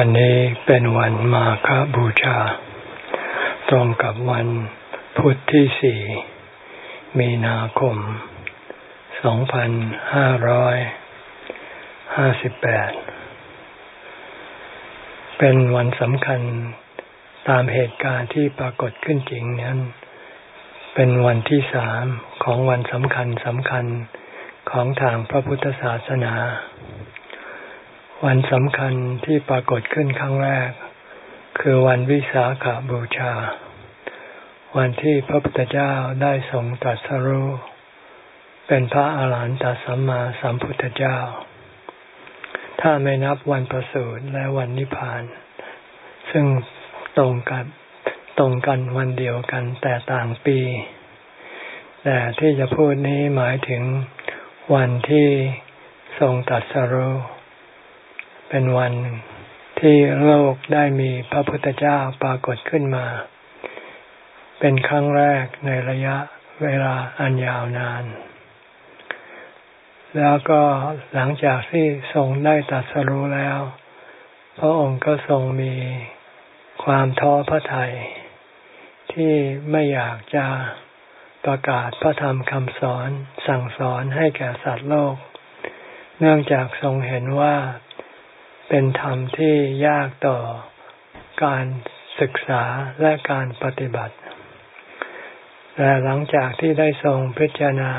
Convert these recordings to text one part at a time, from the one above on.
วันนี้เป็นวันมาฆบูชา ตรงกับวันพุทธที่สี่มีนาคม สองพันห้าร้อยห้าสิบแปด เป็นวันสำคัญตามเหตุการณ์ที่ปรากฏขึ้นจริงนั้น เป็นวันที่สามของวันสำคัญสำคัญของทางพระพุทธศาสนา วันสำคัญที่ปรากฏขึ้นครั้งแรก คือวันวิสาขาบูชา วันที่พระพุทธเจ้าได้ทรงตรัสรู้เป็นพระอาหารหันตสัมมาสัมพุทธเจ้า ถ้าไม่นับวันประสูติและวันนิพพาน ซึ่งตรงกันตรงกันวันเดียวกันแต่ต่างปี แต่ที่จะพูดนี้หมายถึงวันที่ทรงตรัสรู้ เป็นวันที่โลกได้มีพระพุทธเจ้าปรากฏขึ้นมา เป็นครั้งแรกในระยะเวลาอันยาวนาน แล้วก็หลังจากที่ทรงได้ตัดสรู้แล้ว พระองค์ก็ทรงมีความท้อพระทยัยที่ไม่อยากจะประกาศพระธรรมคำสอนสั่งสอนให้แก่สัตว์โลก เนื่องจากทรงเห็นว่า เป็นธรรมที่ยากต่อการศึกษาและการปฏิบัติ แต่หลังจากที่ได้ทรงพิจารณา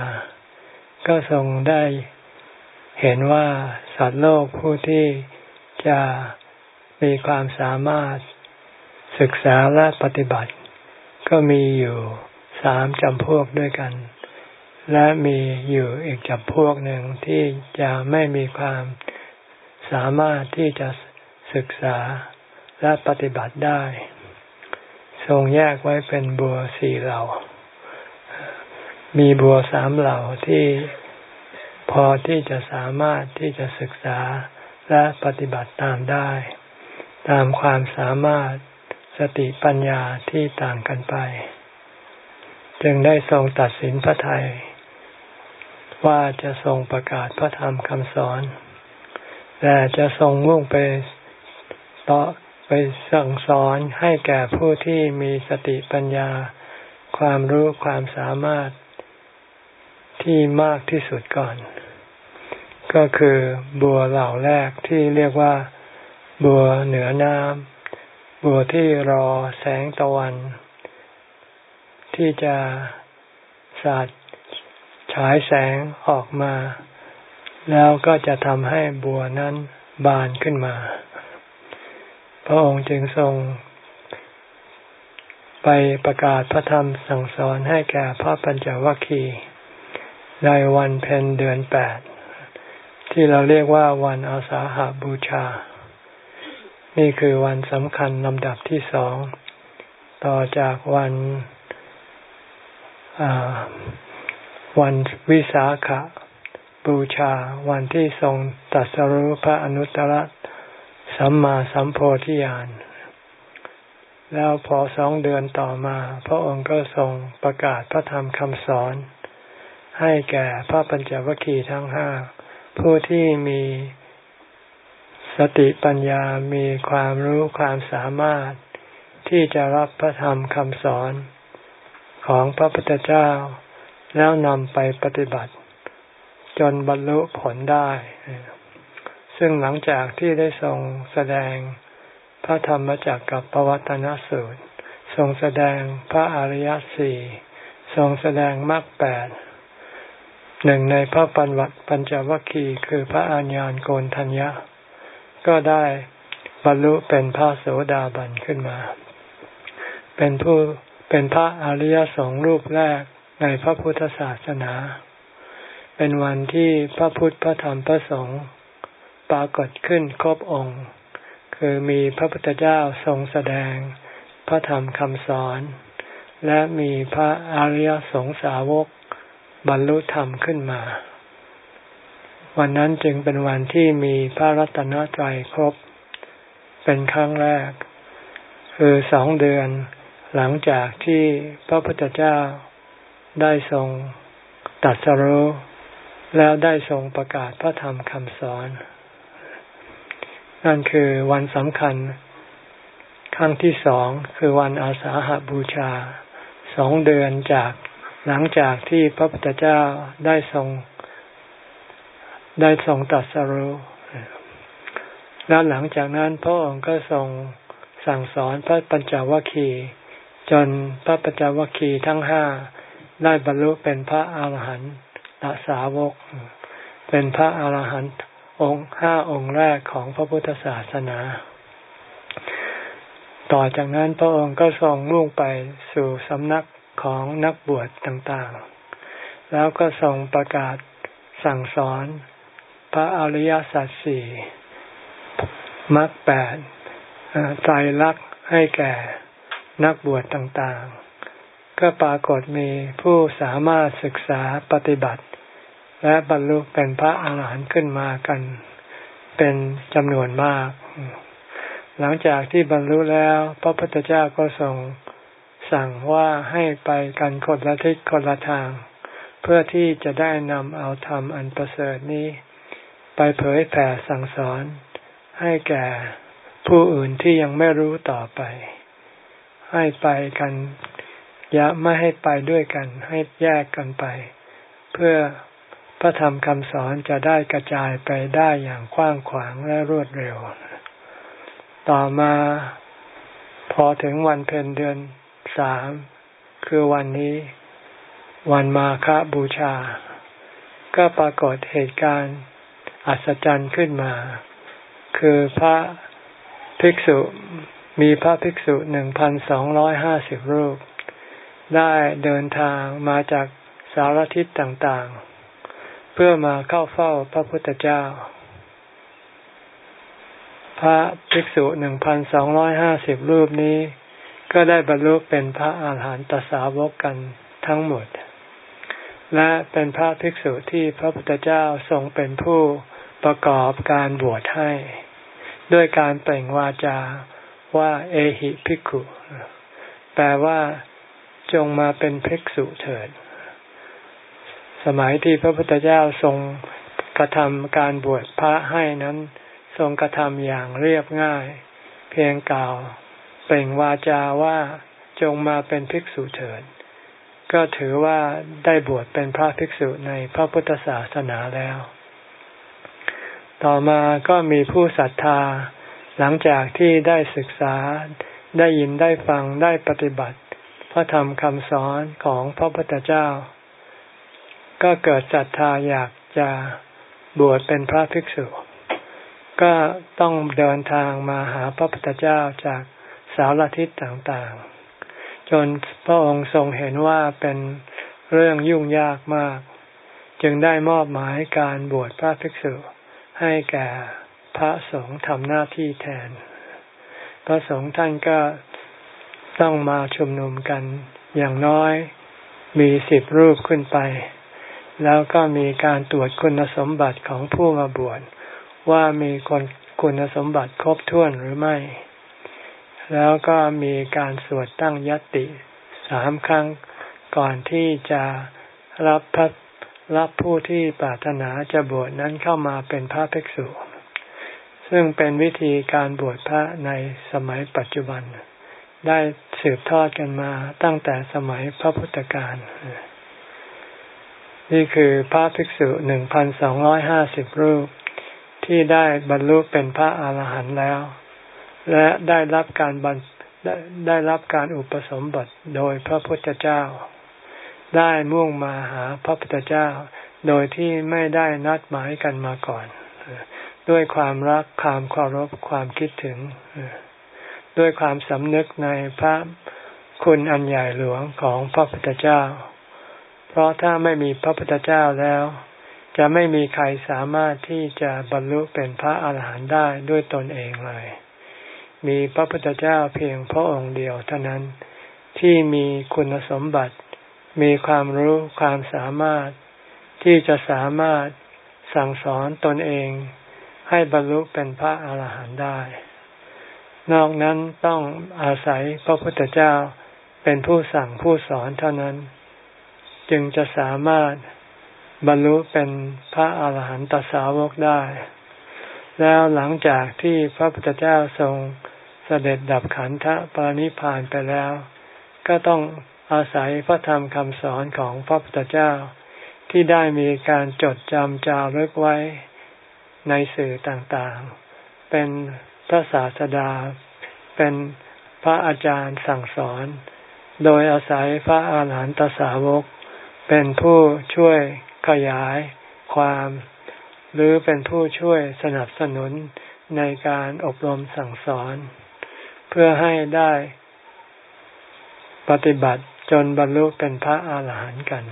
ก็ทรงได้เห็นว่าสัตว์โลกผู้ที่จะมีความสามารถศึกษาและปฏิบัติ ก็มีอยู่สามจำพวกด้วยกัน และมีอยู่อีกจำพวกหนึ่งที่จะไม่มีความ สามารถที่จะศึกษาและปฏิบัติได้ ทรงแยกไว้เป็นบัวสี่เหล่า มีบัวสามเหล่าที่พอที่จะสามารถที่จะศึกษาและปฏิบัติตามได้ ตามความสามารถสติปัญญาที่ต่างกันไป จึงได้ทรงตัดสินพระไทย ว่าจะทรงประกาศพระธรรมคำสอน แต่จะทรงมุ่งไปต่อไปสั่งสอนให้แก่ผู้ที่มีสติปัญญา ความรู้ความสามารถที่มากที่สุดก่อน ก็คือบัวเหล่าแรกที่เรียกว่า บัวเหนือน้ำบัวที่รอแสงตะวัน ที่จะสาดฉายแสงออกมา แล้วก็จะทำให้บัวนั้นบานขึ้นมา พระองค์จึงทรงไปประกาศพระธรรมสั่งสอนให้แก่พระปัญจวัคคีย์ในวันเพ็ญเดือนแปดที่เราเรียกว่าวันอาสาหาบูชา นี่คือวันสำคัญลำดับที่สองต่อจากวันวันวิสาขะ บูชาวันที่ทรงตัดสรุพระอนุตตรสัมมาสัมโพธิญาณ แล้วพอสองเดือนต่อมา พระองค์ก็ทรงประกาศพระธรรมคำสอน ให้แก่พระปัญจวัคคีย์ทั้งห้าผู้ที่มีสติปัญญามีความรู้ความสามารถ ที่จะรับพระธรรมคำสอนของพระพุทธเจ้า แล้วนำไปปฏิบัติ จนบรรลุผลได้ ซึ่งหลังจากที่ได้ทรงแสดงพระธรรมจักรกับปวัตนสูตร ทรงแสดงพระอริยสี่ทรงแสดงมรรคแปดหนึ่งในพระปัญวัตปัญจวัคคีย์คือพระอัญญาณโกนทัญญะ ก็ได้บรรลุเป็นพระโสดาบันขึ้นมา เป็นผู้เป็นพระอริยสงฆ์รูปแรกในพระพุทธศาสนา เป็นวันที่พระพุทธพระธรรมพระสงฆ์ปรากฏขึ้นครบองค์ คือมีพระพุทธเจ้าทรงแสดง พระธรรมคำสอน และมีพระอริยสงสาวกบรรลุธรรมขึ้นมา วันนั้นจึงเป็นวันที่มีพระรัตนตรัยครบ เป็นครั้งแรก คือสองเดือนหลังจากที่พระพุทธเจ้าได้ทรงตัดสรู้ แล้วได้ทรงประกาศพระธรรมคำสอน นั่นคือวันสำคัญครั้งที่สองคือวันอาสาหบูชา สองเดือนจากหลังจากที่พระพุทธเจ้าได้ทรง ได้ทรงตัดสรู้แล้วหลังจากนั้นพระองค์ก็ทรงสั่งสอนพระปัญจวัคคีย์จนพระปัญจวัคคีย์ทั้งห้าได้บรรลุเป็นพระอาหารหันต ตสาวก เป็นพระอาหารหันต์องค์ห้าองค์แรกของพระพุทธศาสนา ต่อจากนั้นพระองค์ก็ทรงมุ่งไปสู่สำนักของนักบวชต่างๆ แล้วก็ทรงประกาศสั่งสอนพระอริยสัจสี่มรรคแปดใจรักให้แก่นักบวชต่างๆ ก็ปรากฏมีผู้สามารถศึกษาปฏิบัติ และบรรลุเป็นพระอาหารหันต์ขึ้นมากันเป็นจำนวนมาก หลังจากที่บรรลุแล้ว พระพุทธเจ้าก็ทรงสั่งว่าให้ไปกันคนละทิศคนละทาง เพื่อที่จะได้นำเอาธรรมอันประเสริฐนี้ ไปเผยแผ่สั่งสอน ให้แก่ผู้อื่นที่ยังไม่รู้ต่อไป ให้ไปกันอย่าไม่ให้ไปด้วยกัน ให้แยกกันไป เพื่อ พระธรรมคำสอนจะได้กระจายไปได้อย่างกว้างขวางและรวดเร็ว ต่อมาพอถึงวันเพ็ญเดือนสามคือวันนี้ วันมาฆบูชา ก็ปรากฏเหตุการณ์อัศจรรย์ขึ้นมา คือพระภิกษุมีพระภิกษุหนึ่งพันสองร้อยห้าสิบรูป ได้เดินทางมาจากสารทิศต่างๆ พื่อมาเข้าเฝ้าพระพุทธเจ้า พระภิกษุหนึ่งพันสองร้อยห้าสิบรูปนี้ ก็ได้บรรลุเป็นพระอาหารหันตสาวกกันทั้งหมด และเป็นพระภิกษุที่พระพุทธเจ้าทรงเป็นผู้ประกอบการบวชให้ ด้วยการเปล่งวาจาว่าเอหิภิกขุ แปลว่าจงมาเป็นภิกษุเถิด สมัยที่พระพุทธเจ้าทรงกระทำการบวชพระให้นั้น ทรงกระทำอย่างเรียบง่าย เพียงกล่าวเปล่งวาจาว่าจงมาเป็นภิกษุเถิด ก็ถือว่าได้บวชเป็นพระภิกษุในพระพุทธศาสนาแล้ว ต่อมาก็มีผู้ศรัทธา หลังจากที่ได้ศึกษาได้ยินได้ฟังได้ปฏิบัติ พระธรรมคำสอนของพระพุทธเจ้า ก็เกิดศรัทธาอยากจะบวชเป็นพระภิกษุ ก็ต้องเดินทางมาหาพระพุทธเจ้าจากสารทิศต่างๆ จนพระองค์ทรงเห็นว่าเป็นเรื่องยุ่งยากมาก จึงได้มอบหมายการบวชพระภิกษุ ให้แก่พระสงฆ์ทำหน้าที่แทน พระสงฆ์ท่านก็ต้องมาชุมนุมกันอย่างน้อยมีสิบรูปขึ้นไป แล้วก็มีการตรวจคุณสมบัติของผู้มาบวชว่ามีคนคุณสมบัติครบถ้วนหรือไม่ แล้วก็มีการสวดตั้งยติสามครั้งก่อนที่จะรับพระรับผู้ที่ปรารถนาจะบวชนั้นเข้ามาเป็นพระภิกษุ ซึ่งเป็นวิธีการบวชพระในสมัยปัจจุบัน ได้สืบทอดกันมาตั้งแต่สมัยพระพุทธการ นี่คือพระภิกษุหนึ่งพันสองร้อยห้าสิบรูป ที่ได้บรรลุเป็นพระอาหารหันต์แล้ว และได้รับการบรรได้รับการอุปสมบทโดยพระพุทธเจ้า ได้มุ่งมาหาพระพุทธเจ้า โดยที่ไม่ได้นัดหมายกันมาก่อน ด้วยความรักความเคารพความคิดถึง ด้วยความสำนึกในพระคุณอันใหญ่หลวงของพระพุทธเจ้า เพราะถ้าไม่มีพระพุทธเจ้าแล้ว จะไม่มีใครสามารถที่จะบรรลุเป็นพระอาหารหันต์ได้ด้วยตนเองเลย มีพระพุทธเจ้าเพียงพระองค์เดียวเท่านั้นที่มีคุณสมบัติ มีความรู้ความสามารถที่จะสามารถสั่งสอนตนเอง ให้บรรลุเป็นพระอาหารหันต์ได้ นอกนั้นต้องอาศัยพระพุทธเจ้าเป็นผู้สั่งผู้สอนเท่านั้น จึงจะสามารถบรรลุเป็นพระอาหารหันตสาวกได้ แล้วหลังจากที่พระพุทธเจ้าทรงเสด็จดับขันธปรินิพานไปแล้ว ก็ต้องอาศัยพระธรรมคำสอนของพระพุทธเจ้า ที่ได้มีการจดจำจารึกไว้ในสื่อต่างๆ เป็นพระศาสดา เป็นพระอาจารย์สั่งสอน โดยอาศัยพระอาหารหันตสาวก เป็นผู้ช่วยขยายความ หรือเป็นผู้ช่วยสนับสนุนในการอบรมสั่งสอน เพื่อให้ได้ปฏิบัติจนบรรลุเป็นพระอาหารหันต์กัน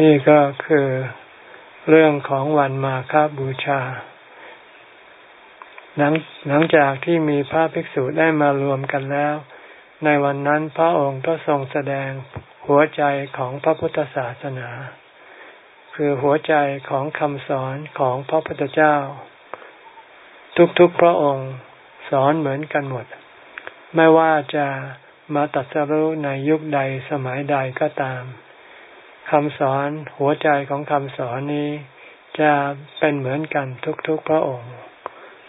นี่ก็คือเรื่องของวันมาคาบูชา หลังหลังจากที่มีพระภิกษุได้มารวมกันแล้ว ในวันนั้นพระองค์ก็ทรงแสดง หัวใจของพระพุทธศาสนา คือหัวใจของคำสอนของพระพุทธเจ้า ทุกๆพระองค์สอนเหมือนกันหมด ไม่ว่าจะมาตัดสรู้ในยุคใดสมัยใดก็ตามคำสอนหัวใจของคำสอนนี้ จะเป็นเหมือนกันทุกๆพระองค์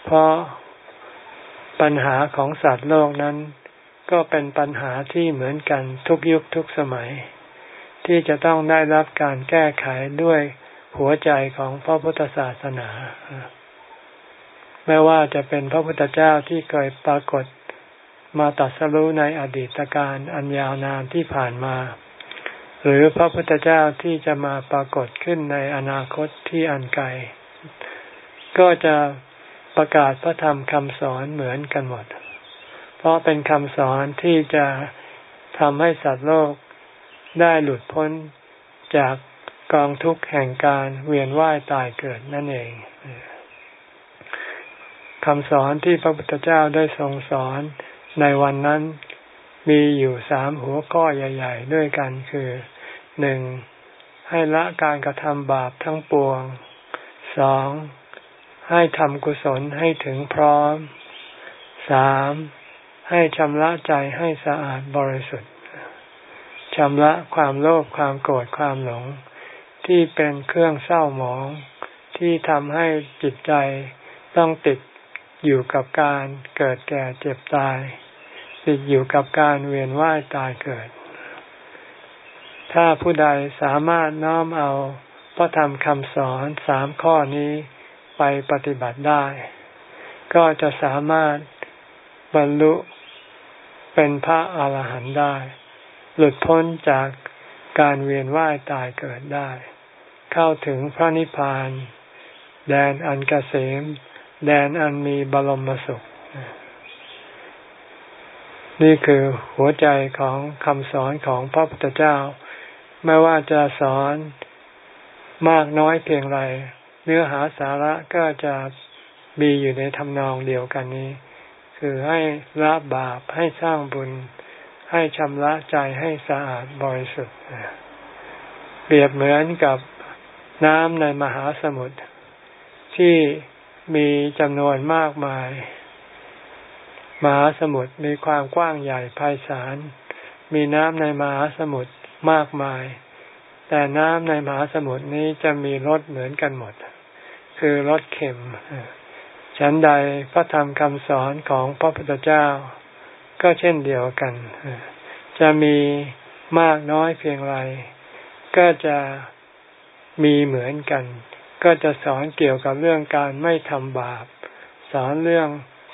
เพราะปัญหาของสัตว์โลกนั้น ก็เป็นปัญหาที่เหมือนกันทุกยุคทุกสมัย ที่จะต้องได้รับการแก้ไขด้วยหัวใจของพระพุทธศาสนา ไม่ว่าจะเป็นพระพุทธเจ้าที่เคยปรากฏมาตัดสรู้ในอดีตการอันยาวนานที่ผ่านมา หรือพระพุทธเจ้าที่จะมาปรากฏขึ้นในอนาคตที่อันไกล ก็จะประกาศพระธรรมคำสอนเหมือนกันหมด เพราะเป็นคำสอนที่จะทำให้สัตว์โลกได้หลุดพ้นจากกองทุกข์แห่งการเวียนว่ายตายเกิดนั่นเองคำสอนที่พระพุทธเจ้าได้ทรงสอนในวันนั้นมีอยู่สามหัวข้อใหญ่ ๆ ด้วยกันคือหนึ่งให้ละการกระทำบาปทั้งปวงสองให้ทำกุศลให้ถึงพร้อมสาม ให้ชำระใจให้สะอาดบริสุทธิ์ชำระความโลภความโกรธความหลง ที่เป็นเครื่องเศร้าหมอง ที่ทำให้จิตใจต้องติดอยู่กับการเกิดแก่เจ็บตาย ติดอยู่กับการเวียนว่ายตายเกิด ถ้าผู้ใดสามารถน้อมเอาพระธรรมคำสอนสามข้อนี้ไปปฏิบัติได้ ก็จะสามารถบรรลุ เป็นพระอาหารหันต์ได้ หลุดพ้นจากการเวียนว่ายตายเกิดได้ เข้าถึงพระนิพพาน แดนอันกเกษม แดนอันมีบรมสุข นี่คือหัวใจของคำสอนของพระพุทธเจ้า ไม่ว่าจะสอนมากน้อยเพียงไร เนื้อหาสาระก็จะมีอยู่ในทำนองเดียวกันนี้ คือให้ละบาปให้สร้างบุญ ให้ชำระใจให้สะอาดบริสุทธิ์เปรียบเหมือนกับน้ำในมหาสมุทรที่มีจำนวนมากมาย มหาสมุทรมีความกว้างใหญ่ไพศาล มีน้ำในมหาสมุทรมากมาย แต่น้ำในมหาสมุทรนี้จะมีรสเหมือนกันหมด คือรสเค็ม ฉันใดพระธรรมคำสอนของพระพุทธเจ้า ก็เช่นเดียวกัน จะมีมากน้อยเพียงไร ก็จะมีเหมือนกัน ก็จะสอนเกี่ยวกับเรื่องการไม่ทำบาป สอนเรื่อง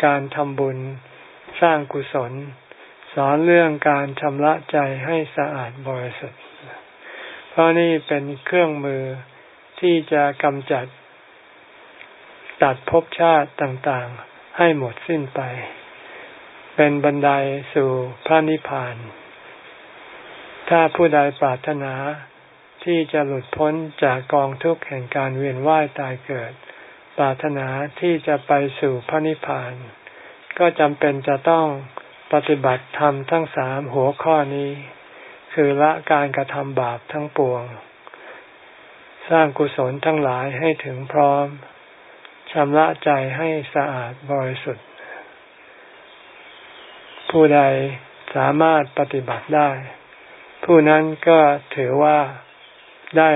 การทำบุญ สร้างกุศล สอนเรื่องการชำระใจให้สะอาดบริสุทธิ์ เพราะนี่เป็นเครื่องมือที่จะกำจัด ตัดภพชาติต่างๆ ให้หมดสิ้นไป เป็นบันไดสู่พระนิพพาน ถ้าผู้ใดปรารถนาที่จะหลุดพ้นจากกองทุกข์แห่งการเวียนว่ายตายเกิด ปรารถนาที่จะไปสู่พระนิพพาน ก็จำเป็นจะต้องปฏิบัติธรรมทั้งสามหัวข้อนี้ คือละการกระทำบาปทั้งปวง สร้างกุศลทั้งหลายให้ถึงพร้อม ชำระใจให้สะอาดบริสุทธิ์ ผู้ใดสามารถปฏิบัติได้ ผู้นั้นก็ถือว่าได้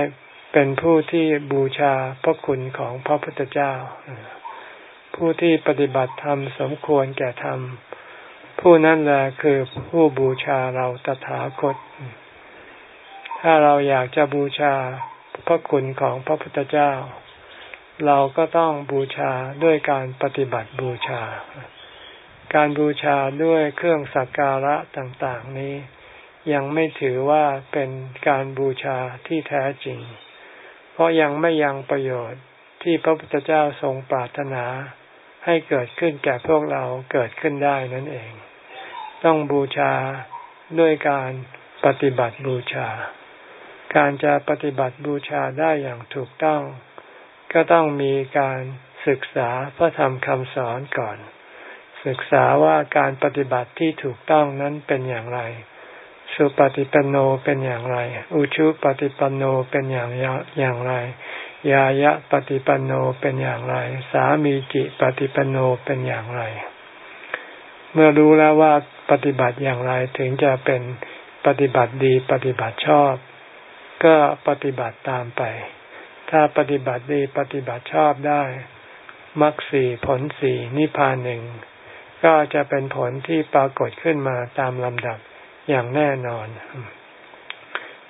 เป็นผู้ที่บูชาพระคุณของพระพุทธเจ้า ผู้ที่ปฏิบัติธรรมสมควรแก่ธรรม ผู้นั้นแหละคือผู้บูชาเราตถาคต ถ้าเราอยากจะบูชาพระคุณของพระพุทธเจ้า เราก็ต้องบูชาด้วยการปฏิบัติบูชา การบูชาด้วยเครื่องสักการะต่างๆนี้ ยังไม่ถือว่าเป็นการบูชาที่แท้จริง เพราะยังไม่ยังประโยชน์ที่พระพุทธเจ้าทรงปรารถนาให้เกิดขึ้นแก่พวกเราเกิดขึ้นได้นั่นเอง ต้องบูชาด้วยการปฏิบัติบูชา การจะปฏิบัติบูชาได้อย่างถูกต้อง ก็ต้องมีการศึกษาพระธรรมคำสอนก่อน ศึกษาว่าการปฏิบัติที่ถูกต้องนั้นเป็นอย่างไร สุปฏิปันโนเป็นอย่างไร อุชุปฏิปันโนเป็นอย่างอย่างไร ยายะปฏิปันโนเป็นอย่างไร สามีจิปฏิปันโนเป็นอย่างไร เมื่อรู้แล้วว่าปฏิบัติอย่างไรถึงจะเป็นปฏิบัติดีปฏิบัติชอบ ก็ปฏิบัติตามไป ถ้าปฏิบัติดีปฏิบัติชอบได้มรรคสี่ผลสี่นิพพานหนึ่งก็จะเป็นผลที่ปรากฏขึ้นมาตามลำดับอย่างแน่นอน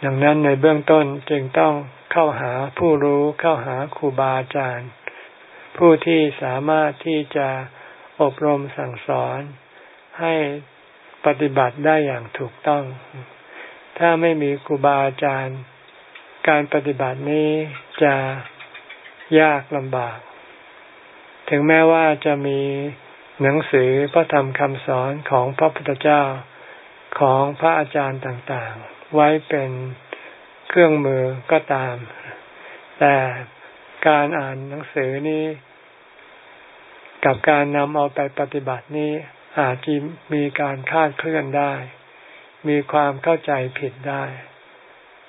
ดังนั้นในเบื้องต้นจึงต้องเข้าหาผู้รู้เข้าหาครูบาอาจารย์ ผู้ที่สามารถที่จะอบรมสั่งสอนให้ปฏิบัติได้อย่างถูกต้อง ถ้าไม่มีครูบาอาจารย์ การปฏิบัตินี้จะยากลำบาก ถึงแม้ว่าจะมีหนังสือพระธรรมคำสอนของพระพุทธเจ้าของพระอาจารย์ต่างๆ ไว้เป็นเครื่องมือก็ตาม แต่การอ่านหนังสือนี้ กับการนำเอาไปปฏิบัตินี้อาจจะมีการคาดเคลื่อนได้ มีความเข้าใจผิดได้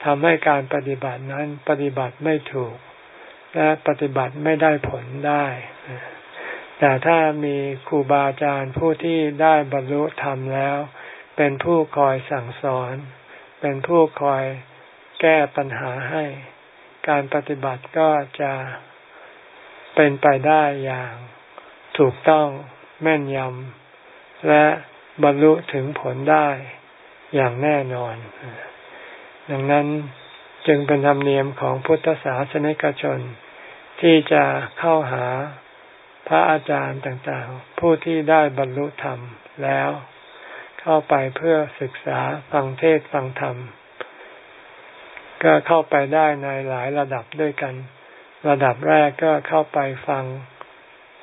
ทำให้การปฏิบัตินั้นปฏิบัติไม่ถูก และปฏิบัติไม่ได้ผลได้ แต่ถ้ามีครูบาอาจารย์ผู้ที่ได้บรรลุธรรมแล้ว เป็นผู้คอยสั่งสอน เป็นผู้คอยแก้ปัญหาให้ การปฏิบัติก็จะเป็นไปได้อย่างถูกต้องแม่นยำและบรรลุถึงผลได้อย่างแน่นอน ดังนั้นจึงเป็นธรรมเนียมของพุทธศาสนิกชน ที่จะเข้าหาพระอาจารย์ต่างๆ ผู้ที่ได้บรรลุธรรมแล้ว เข้าไปเพื่อศึกษาฟังเทศฟังธรรม ก็เข้าไปได้ในหลายระดับด้วยกัน ระดับแรกก็เข้าไปฟัง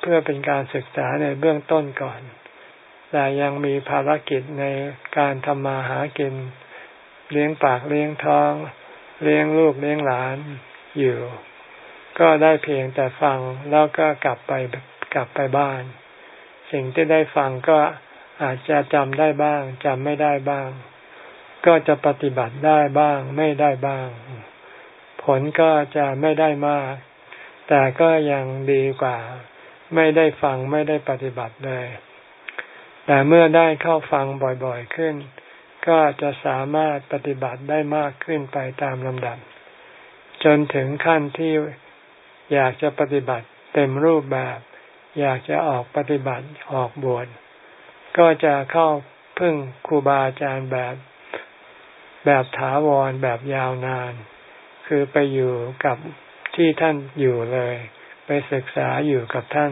เพื่อเป็นการศึกษาในเบื้องต้นก่อน แต่ยังมีภารกิจในการทำมาหากิน เลี้ยงปากเลี้ยงท้อง เลี้ยงลูกเลี้ยงหลานอยู่ ก็ได้เพียงแต่ฟังแล้วก็กลับไปกลับไปบ้าน สิ่งที่ได้ฟังก็อาจจะจำได้บ้างจำไม่ได้บ้าง ก็จะปฏิบัติได้บ้าง ไม่ได้บ้าง ผลก็จะไม่ได้มาก แต่ก็ยังดีกว่า ไม่ได้ฟังไม่ได้ปฏิบัติเลย แต่เมื่อได้เข้าฟังบ่อยๆขึ้น ก็จะสามารถปฏิบัติได้มากขึ้นไปตามลำดับ จนถึงขั้นที่อยากจะปฏิบัติเต็มรูปแบบ อยากจะออกปฏิบัติออกบวชก็จะเข้าพึ่งครูบาอาจารย์แบบ แบบถาวรแบบยาวนาน คือไปอยู่กับที่ท่านอยู่เลย ไปศึกษาอยู่กับท่าน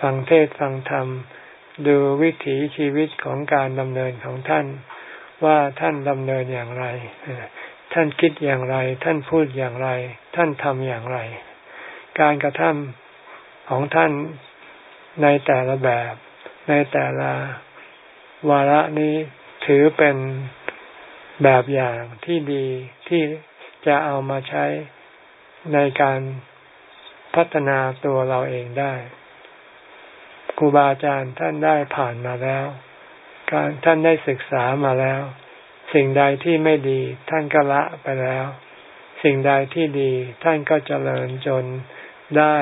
ฟังเทศฟังธรรม ดูวิถีชีวิตของการดำเนินของท่าน ว่าท่านดำเนินอย่างไร ท่านคิดอย่างไร ท่านพูดอย่างไร ท่านทำอย่างไร การกระทำของท่านในแต่ละแบบ ในแต่ละวาระนี้ถือเป็นแบบอย่างที่ดีที่จะเอามาใช้ในการพัฒนาตัวเราเองได้ครูบาอาจารย์ท่านได้ผ่านมาแล้ว การท่านได้ศึกษามาแล้ว สิ่งใดที่ไม่ดีท่านก็ละไปแล้ว สิ่งใดที่ดีท่านก็เจริญจนได้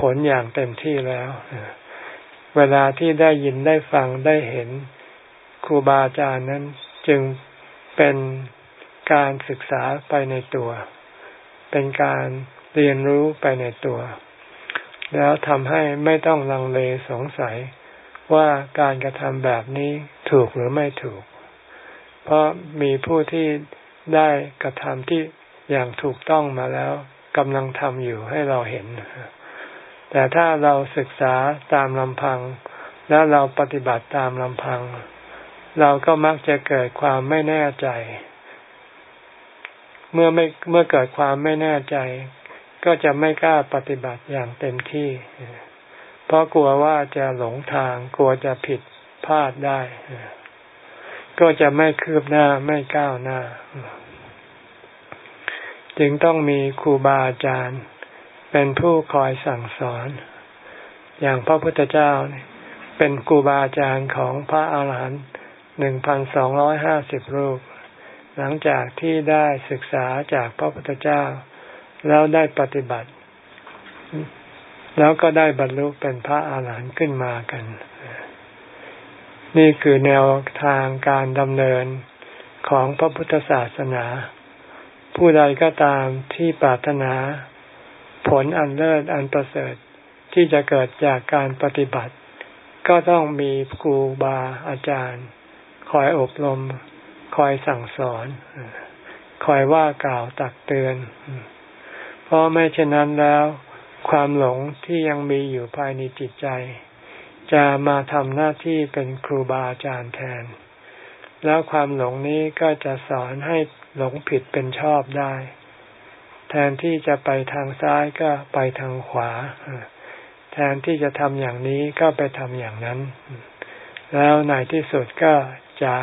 ผลอย่างเต็มที่แล้ว เวลาที่ได้ยินได้ฟังได้เห็นครูบาอาจารย์นั้นจึงเป็นการศึกษาไปในตัว เป็นการเรียนรู้ไปในตัว แล้วทำให้ไม่ต้องลังเลสงสัย ว่าการกระทำแบบนี้ถูกหรือไม่ถูก เพราะมีผู้ที่ได้กระทำที่อย่างถูกต้องมาแล้วกำลังทำอยู่ให้เราเห็น แต่ถ้าเราศึกษาตามลำพัง แล้วเราปฏิบัติตามลำพัง เราก็มักจะเกิดความไม่แน่ใจ เมื่อไม่เมื่อเกิดความไม่แน่ใจ ก็จะไม่กล้าปฏิบัติอย่างเต็มที่ ราะกลัวว่าจะหลงทางกลัวจะผิดพลาดได้ ก็จะไม่คืบหน้าไม่ก้าวหน้า จึงต้องมีครูบาอาจารย์ เป็นผู้คอยสั่งสอน อย่างพระพุทธเจ้าเป็นครูบาอาจารย์ของพระอาหารหันต์หนึ่งพันสองร้อยห้าสิบรูป หลังจากที่ได้ศึกษาจากพระพุทธเจ้า แล้วได้ปฏิบัติ แล้วก็ได้บรรลุเป็นพระอาหารหันต์ขึ้นมากัน นี่คือแนวทางการดำเนินของพระพุทธศาสนา ผู้ใดก็ตามที่ปรารถนา ผลอันเลิศอันประเสริฐที่จะเกิดจากการปฏิบัติ ก็ต้องมีครูบาอาจารย์ คอยอบรม คอยสั่งสอน คอยว่ากล่าวตักเตือน เพราะไม่เช่นนั้นแล้ว ความหลงที่ยังมีอยู่ภายในจิตใจ จะมาทำหน้าที่เป็นครูบาอาจารย์แทน แล้วความหลงนี้ก็จะสอนให้หลงผิดเป็นชอบได้ แทนที่จะไปทางซ้ายก็ไปทางขวา แทนที่จะทำอย่างนี้ก็ไปทำอย่างนั้น แล้วในที่สุดก็จะ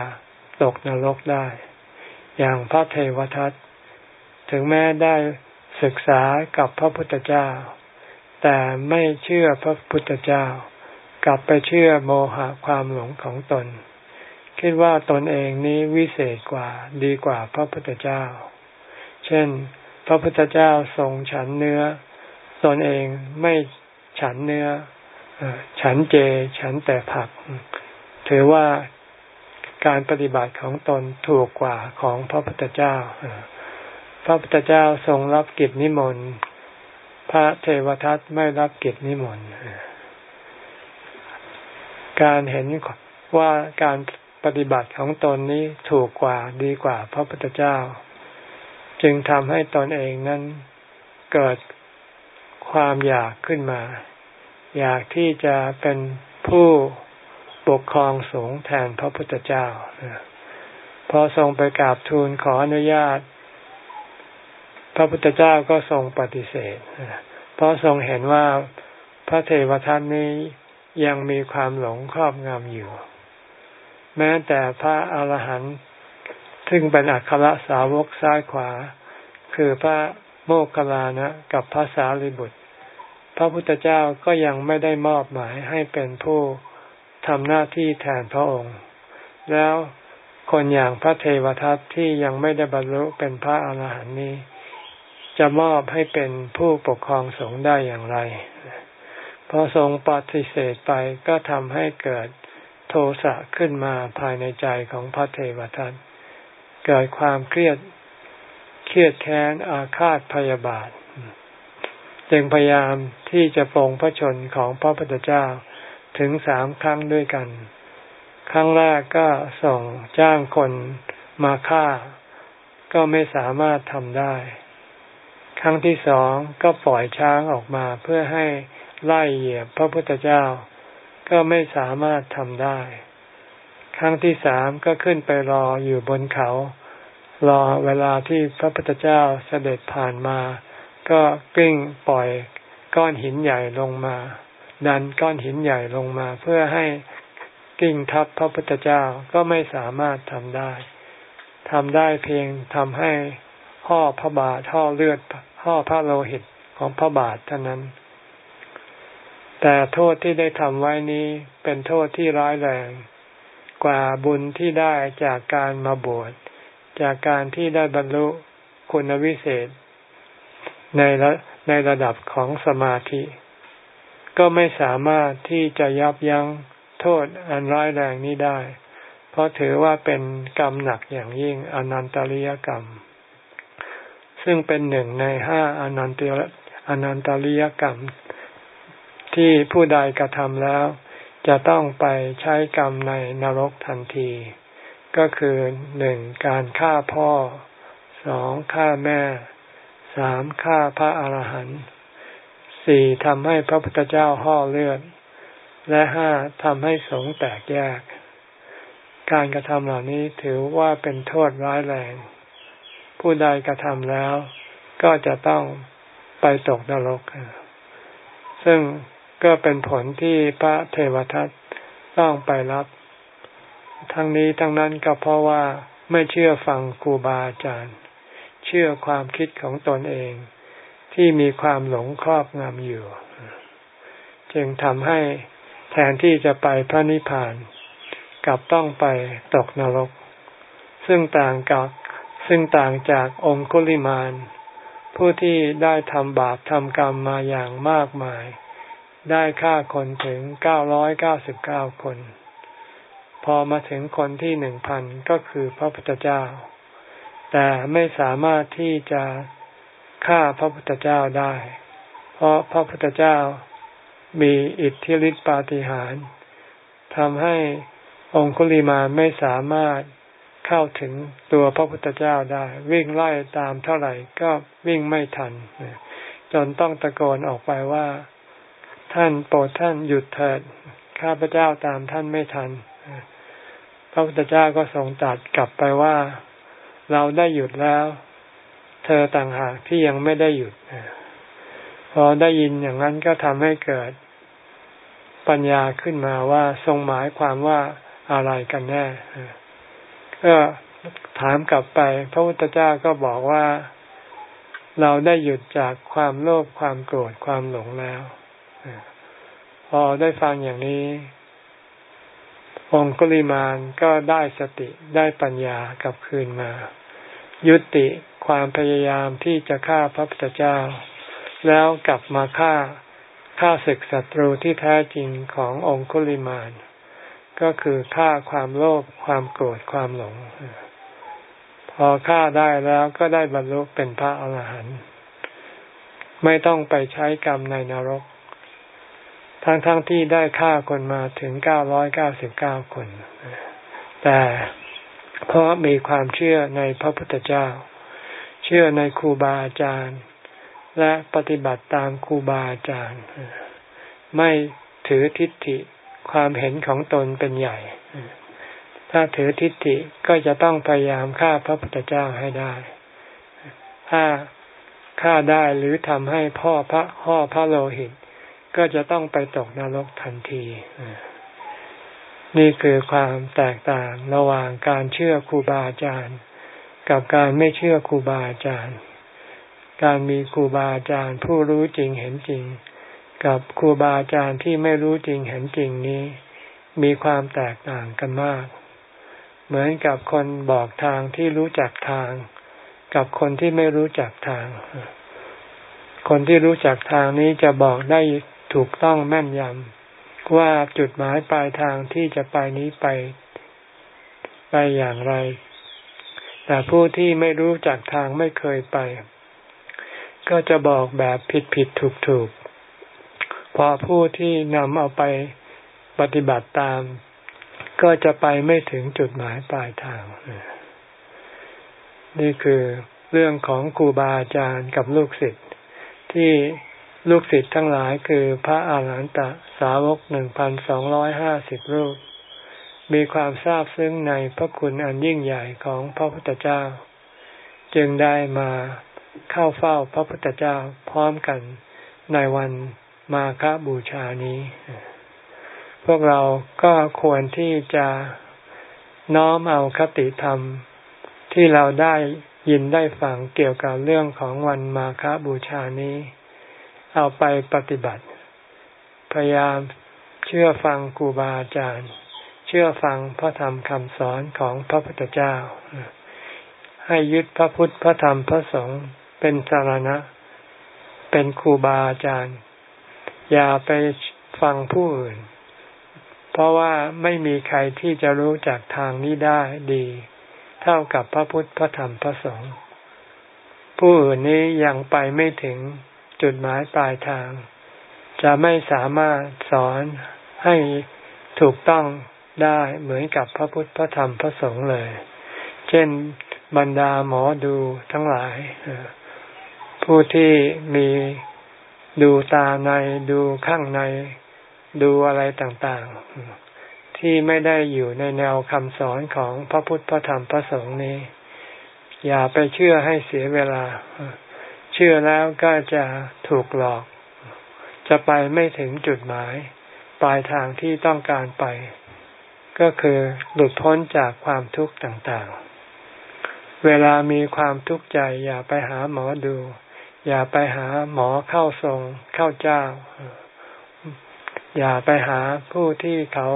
ตกนรกได้ อย่างพระเทวทัตถึงแม้ได้ศึกษากับพระพุทธเจ้า แต่ไม่เชื่อพระพุทธเจ้า กลับไปเชื่อโมหะความหลงของตน คิดว่าตนเองนี้วิเศษกว่าดีกว่าพระพุทธเจ้า เช่น พระพุทธเจ้าทรงฉันเนื้อ ตนเองไม่ฉันเนื้อฉันเจฉันแต่ผัก ถือว่าการปฏิบัติของตนถูกกว่าของพระพุทธเจ้า พระพุทธเจ้าทรงรับกิจนิมนต์ พระเทวทัตไม่รับกิจนิมนต์การเห็นว่าการปฏิบัติของตนนี้ถูกกว่าดีกว่าพระพุทธเจ้า จึงทำให้ตนเองนั้นเกิดความอยากขึ้นมา อยากที่จะเป็นผู้ปกครองสงฆ์แทนพระพุทธเจ้าพอทรงไปกราบทูลขออนุญาต พระพุทธเจ้าก็ทรงปฏิเสธ เพราะทรงเห็นว่าพระเทวทัตนี้ยังมีความหลงครอบงำอยู่ แม้แต่พระอาหารหันต์ซึ่งเป็นอัครสาวกซ้ายขวา คือพระโมคคัลลานะกับพระสารีบุตร พระพุทธเจ้าก็ยังไม่ได้มอบหมายให้เป็นผู้ทำหน้าที่แทนพระองค์ แล้วคนอย่างพระเทวทัตที่ยังไม่ได้บรรลุเป็นพระอาหารหันต์นี้ จะมอบให้เป็นผู้ปกครองสงฆ์ได้อย่างไร พอทรงปฏิเสธไปก็ทำให้เกิดโทสะขึ้นมาภายในใจของพระเทวทัตเกิดความเครียดเครียดแค้นอาฆาตพยาบาท จึงพยายามที่จะปองพระชนของพระพุทธเจ้าถึงสามครั้งด้วยกัน ครั้งแรกก็ส่งจ้างคนมาฆ่า ก็ไม่สามารถทำได้ ครั้งที่สองก็ปล่อยช้างออกมาเพื่อให้ไล่เหยียบพระพุทธเจ้า ก็ไม่สามารถทำได้ ครั้งที่สามก็ขึ้นไปรออยู่บนเขา รอเวลาที่พระพุทธเจ้าเสด็จผ่านมา ก็กิ้งปล่อยก้อนหินใหญ่ลงมา ดันก้อนหินใหญ่ลงมา เพื่อให้กิ้งทับพระพุทธเจ้าก็ไม่สามารถทำได้ทำได้เพียงทำให้ห่อพระบาทห่อเลือด ห่อพระโลหิตของพระบาทเท่านั้น แต่โทษที่ได้ทำไว้นี้เป็นโทษที่ร้ายแรง กว่าบุญที่ได้จากการมาบวชจากการที่ได้บรรลุคุณวิเศษ ในระในระดับของสมาธิ ก็ไม่สามารถที่จะยับยั้งโทษอันร้ายแรงนี้ได้ เพราะถือว่าเป็นกรรมหนักอย่างยิ่งอนันตริยกรรม ซึ่งเป็นหนึ่งในห้าอนันตอนันตริยกรรม ที่ผู้ใดกระทำแล้ว จะต้องไปใช้กรรมในนรกทันที ก็คือหนึ่งการฆ่าพ่อสองฆ่าแม่สามฆ่าพระอาหารหันต์สี่ทำให้พระพุทธเจ้าห่อเลือด และห้าทำให้สงแตกแยก การกระทำเหล่านี้ถือว่าเป็นโทษร้ายแรง ผู้ใดกระทำแล้ว ก็จะต้องไปตกนรก ซึ่งก็เป็นผลที่พระเทวทัตต้องไปรับ ทั้งนี้ทั้งนั้นก็เพราะว่าไม่เชื่อฟังครูบาอาจารย์ เชื่อความคิดของตนเองที่มีความหลงครอบงำอยู่ จึงทำให้แทนที่จะไปพระนิพพานกลับต้องไปตกนรก ซึ่งต่างกับ ซึ่งต่างจากองคุลิมาน ผู้ที่ได้ทำบาปทำกรรมมาอย่างมากมาย ได้ฆ่าคนถึงเก้าร้อยเก้าสิบเก้าคน พอมาถึงคนที่หนึ่งพันก็คือพระพุทธเจ้า แต่ไม่สามารถที่จะฆ่าพระพุทธเจ้าได้ เพราะพระพุทธเจ้ามีอิทธิฤทธิปาฏิหาริย์ทำให้องคุลิมาไม่สามารถ เข้าถึงตัวพระพุทธเจ้าได้ วิ่งไล่ตามเท่าไหร่ก็วิ่งไม่ทันจนต้องตะโกนออกไปว่า ท่านโปรดท่านหยุดเถิด ข้าพเจ้าตามท่านไม่ทัน พระพุทธเจ้าก็ทรงตัดกลับไปว่า เราได้หยุดแล้ว เธอต่างหากที่ยังไม่ได้หยุดพอได้ยินอย่างนั้นก็ทำให้เกิดปัญญาขึ้นมาว่าทรงหมายความว่าอะไรกันแน่ ก็ถามกลับไป พระพุทธเจ้าก็บอกว่าเราได้หยุดจากความโลภความโกรธความหลงแล้วพอได้ฟังอย่างนี้องคุลิมานก็ได้สติได้ปัญญากลับคืนมา ยุติความพยายามที่จะฆ่าพระพุทธเจ้า แล้วกลับมาฆ่าฆ่าศึกศัตรูที่แท้จริงขององคุลิมาน ก็คือฆ่าความโลภความโกรธความหลง พอฆ่าได้แล้วก็ได้บรรลุเป็นพระอรหันต์ไม่ต้องไปใช้กรรมในนรก ทั้งๆทที่ได้ฆ่าคนมาถึงเก้าร้อยเก้าสิบเก้าคน แต่เพราะมีความเชื่อในพระพุทธเจ้า เชื่อในครูบาอาจารย์ และปฏิบัติตามครูบาอาจารย์ ไม่ถือทิฏฐิ ความเห็นของตนเป็นใหญ่ ถ้าถือทิฏฐิก็จะต้องพยายามฆ่าพระพุทธเจ้าให้ได้ ถ้าฆ่าได้หรือทำให้พ่อพระพ่อพระโลหิต ก็จะต้องไปตกนรกทันที นี่คือความแตกต่างระหว่างการเชื่อครูบาอาจารย์ กับการไม่เชื่อครูบาอาจารย์ การมีครูบาอาจารย์ผู้รู้จริงเห็นจริง กับครูบาอาจารย์ที่ไม่รู้จริงเห็นจริงนี้ มีความแตกต่างกันมาก เหมือนกับคนบอกทางที่รู้จักทาง กับคนที่ไม่รู้จักทาง คนที่รู้จักทางนี้จะบอกได้ถูกต้องแม่นยำว่าจุดหมายปลายทางที่จะไปนี้ไปไปอย่างไร แต่ผู้ที่ไม่รู้จักทางไม่เคยไป ก็จะบอกแบบผิดผิดถูกถูก อผู้ที่นำเอาไปปฏิบัติตาม ก็จะไปไม่ถึงจุดหมายปลายทาง นี่คือเรื่องของครูบาอาจารย์กับลูกศิษย์ที่ลูกศิษย์ทั้งหลายคือพระอาหารหันตสาวกหนึ่งพันสองร้อยห้าสิบรูป มีความทราบซึ้งในพระคุณอันยิ่งใหญ่ของพระพุทธเจ้า จึงได้มาเข้าเฝ้าพระพุทธเจ้าพร้อมกันในวัน มาฆบูชานี้ พวกเราก็ควรที่จะน้อมเอาคติธรรมที่เราได้ยินได้ฟังเกี่ยวกับเรื่องของวันมาฆบูชานี้ เอาไปปฏิบัติ พยายามเชื่อฟังครูบาอาจารย์ เชื่อฟังพระธรรมคำสอนของพระพุทธเจ้า ให้ยึดพระพุทธพระธรรมพระสงฆ์เป็นสารณะ เป็นครูบาอาจารย์ อย่าไปฟังผู้อื่น เพราะว่าไม่มีใครที่จะรู้จักทางนี้ได้ดี เท่ากับพระพุทธพระธรรมพระสงฆ์ผู้อื่นนี้ยังไปไม่ถึงจุดหมายปลายทาง จะไม่สามารถสอนให้ถูกต้องได้เหมือนกับพระพุทธพระธรรมพระสงฆ์เลย เช่นบรรดาหมอดูทั้งหลาย ผู้ที่มี ดูตาในดูข้างใน ดูอะไรต่างๆ ที่ไม่ได้อยู่ในแนวคำสอนของพระพุทธพระธรรมพระสงฆ์นี้ อย่าไปเชื่อให้เสียเวลา เชื่อแล้วก็จะถูกหลอก จะไปไม่ถึงจุดหมาย ปลายทางที่ต้องการไป ก็คือหลุดพ้นจากความทุกข์ต่างๆ เวลามีความทุกข์ใจอย่าไปหาหมอดู อย่าไปหาหมอเข้าทรงเข้าเจ้า อย่าไปหาผู้ที่เขา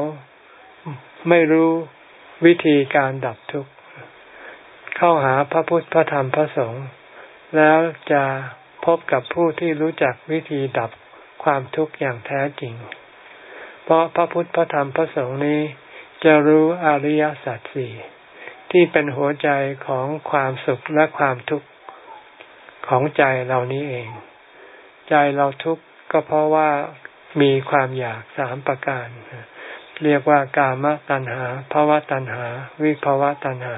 ไม่รู้วิธีการดับทุกข์ เข้าหาพระพุทธพระธรรมพระสงฆ์แล้วจะพบกับผู้ที่รู้จักวิธีดับความทุกข์อย่างแท้จริง เพราะพระพุทธพระธรรมพระสงฆ์นี้ จะรู้อริยสัจสี่ที่เป็นหัวใจของความสุขและความทุกข์ ของใจเรานี้เอง ใจเราทุกข์ก็เพราะว่ามีความอยากสามประการ เรียกว่ากามตัณหาภาวะตัณหา วิภาวะตัณหา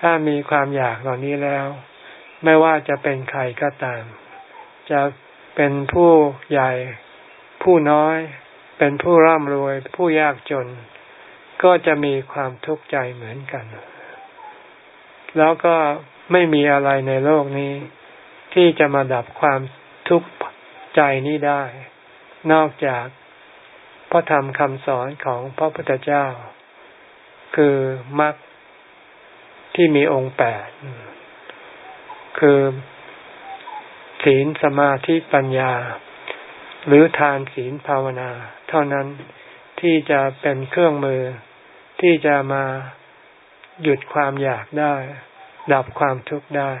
ถ้ามีความอยากเหล่านี้แล้ว ไม่ว่าจะเป็นใครก็ตาม จะเป็นผู้ใหญ่ ผู้น้อย เป็นผู้ร่ำรวย ผู้ยากจน ก็จะมีความทุกข์ใจเหมือนกัน แล้วก็ ไม่มีอะไรในโลกนี้ ที่จะมาดับความทุกข์ใจนี้ได้ นอกจากพระธรรมคำสอนของพระพุทธเจ้า คือมรรคที่มีองค์แปด คือศีลสมาธิปัญญา หรือทานศีลภาวนา เท่านั้นที่จะเป็นเครื่องมือที่จะมาหยุดความอยากได้ ดับความทุกข์ได้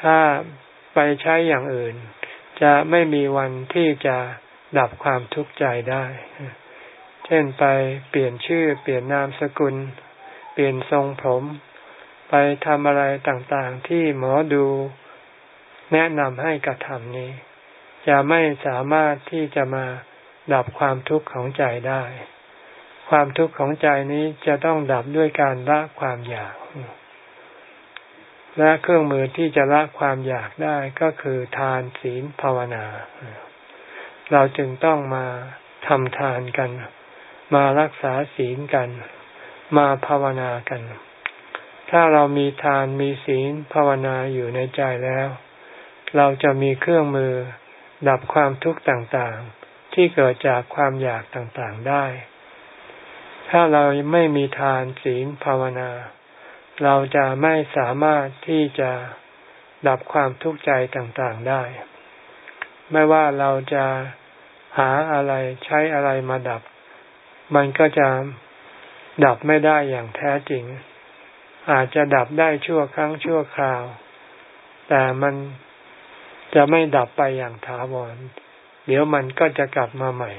ถ้าไปใช้อย่างอื่น จะไม่มีวันที่จะดับความทุกข์ใจได้ เช่นไปเปลี่ยนชื่อ เปลี่ยนนามสกุล เปลี่ยนทรงผม ไปทำอะไรต่างๆ ที่หมอดูแนะนำให้กระทำนี้ จะไม่สามารถที่จะมาดับความทุกข์ของใจได้ ความทุกข์ของใจนี้จะต้องดับด้วยการละความอยาก และเครื่องมือที่จะละความอยากได้ก็คือทานศีลภาวนา เราจึงต้องมาทำทานกัน มารักษาศีลกัน มาภาวนากัน ถ้าเรามีทานมีศีลภาวนาอยู่ในใจแล้ว เราจะมีเครื่องมือดับความทุกข์ต่างๆ ที่เกิดจากความอยากต่างๆได้ ถ้าเราไม่มีทานศีลภาวนา เราจะไม่สามารถที่จะดับความทุกข์ใจต่างๆได้ ไม่ว่าเราจะหาอะไรใช้อะไรมาดับ มันก็จะดับไม่ได้อย่างแท้จริง อาจจะดับได้ชั่วครั้งชั่วคราว แต่มันจะไม่ดับไปอย่างถาวร เดี๋ยวมันก็จะกลับมาใหม่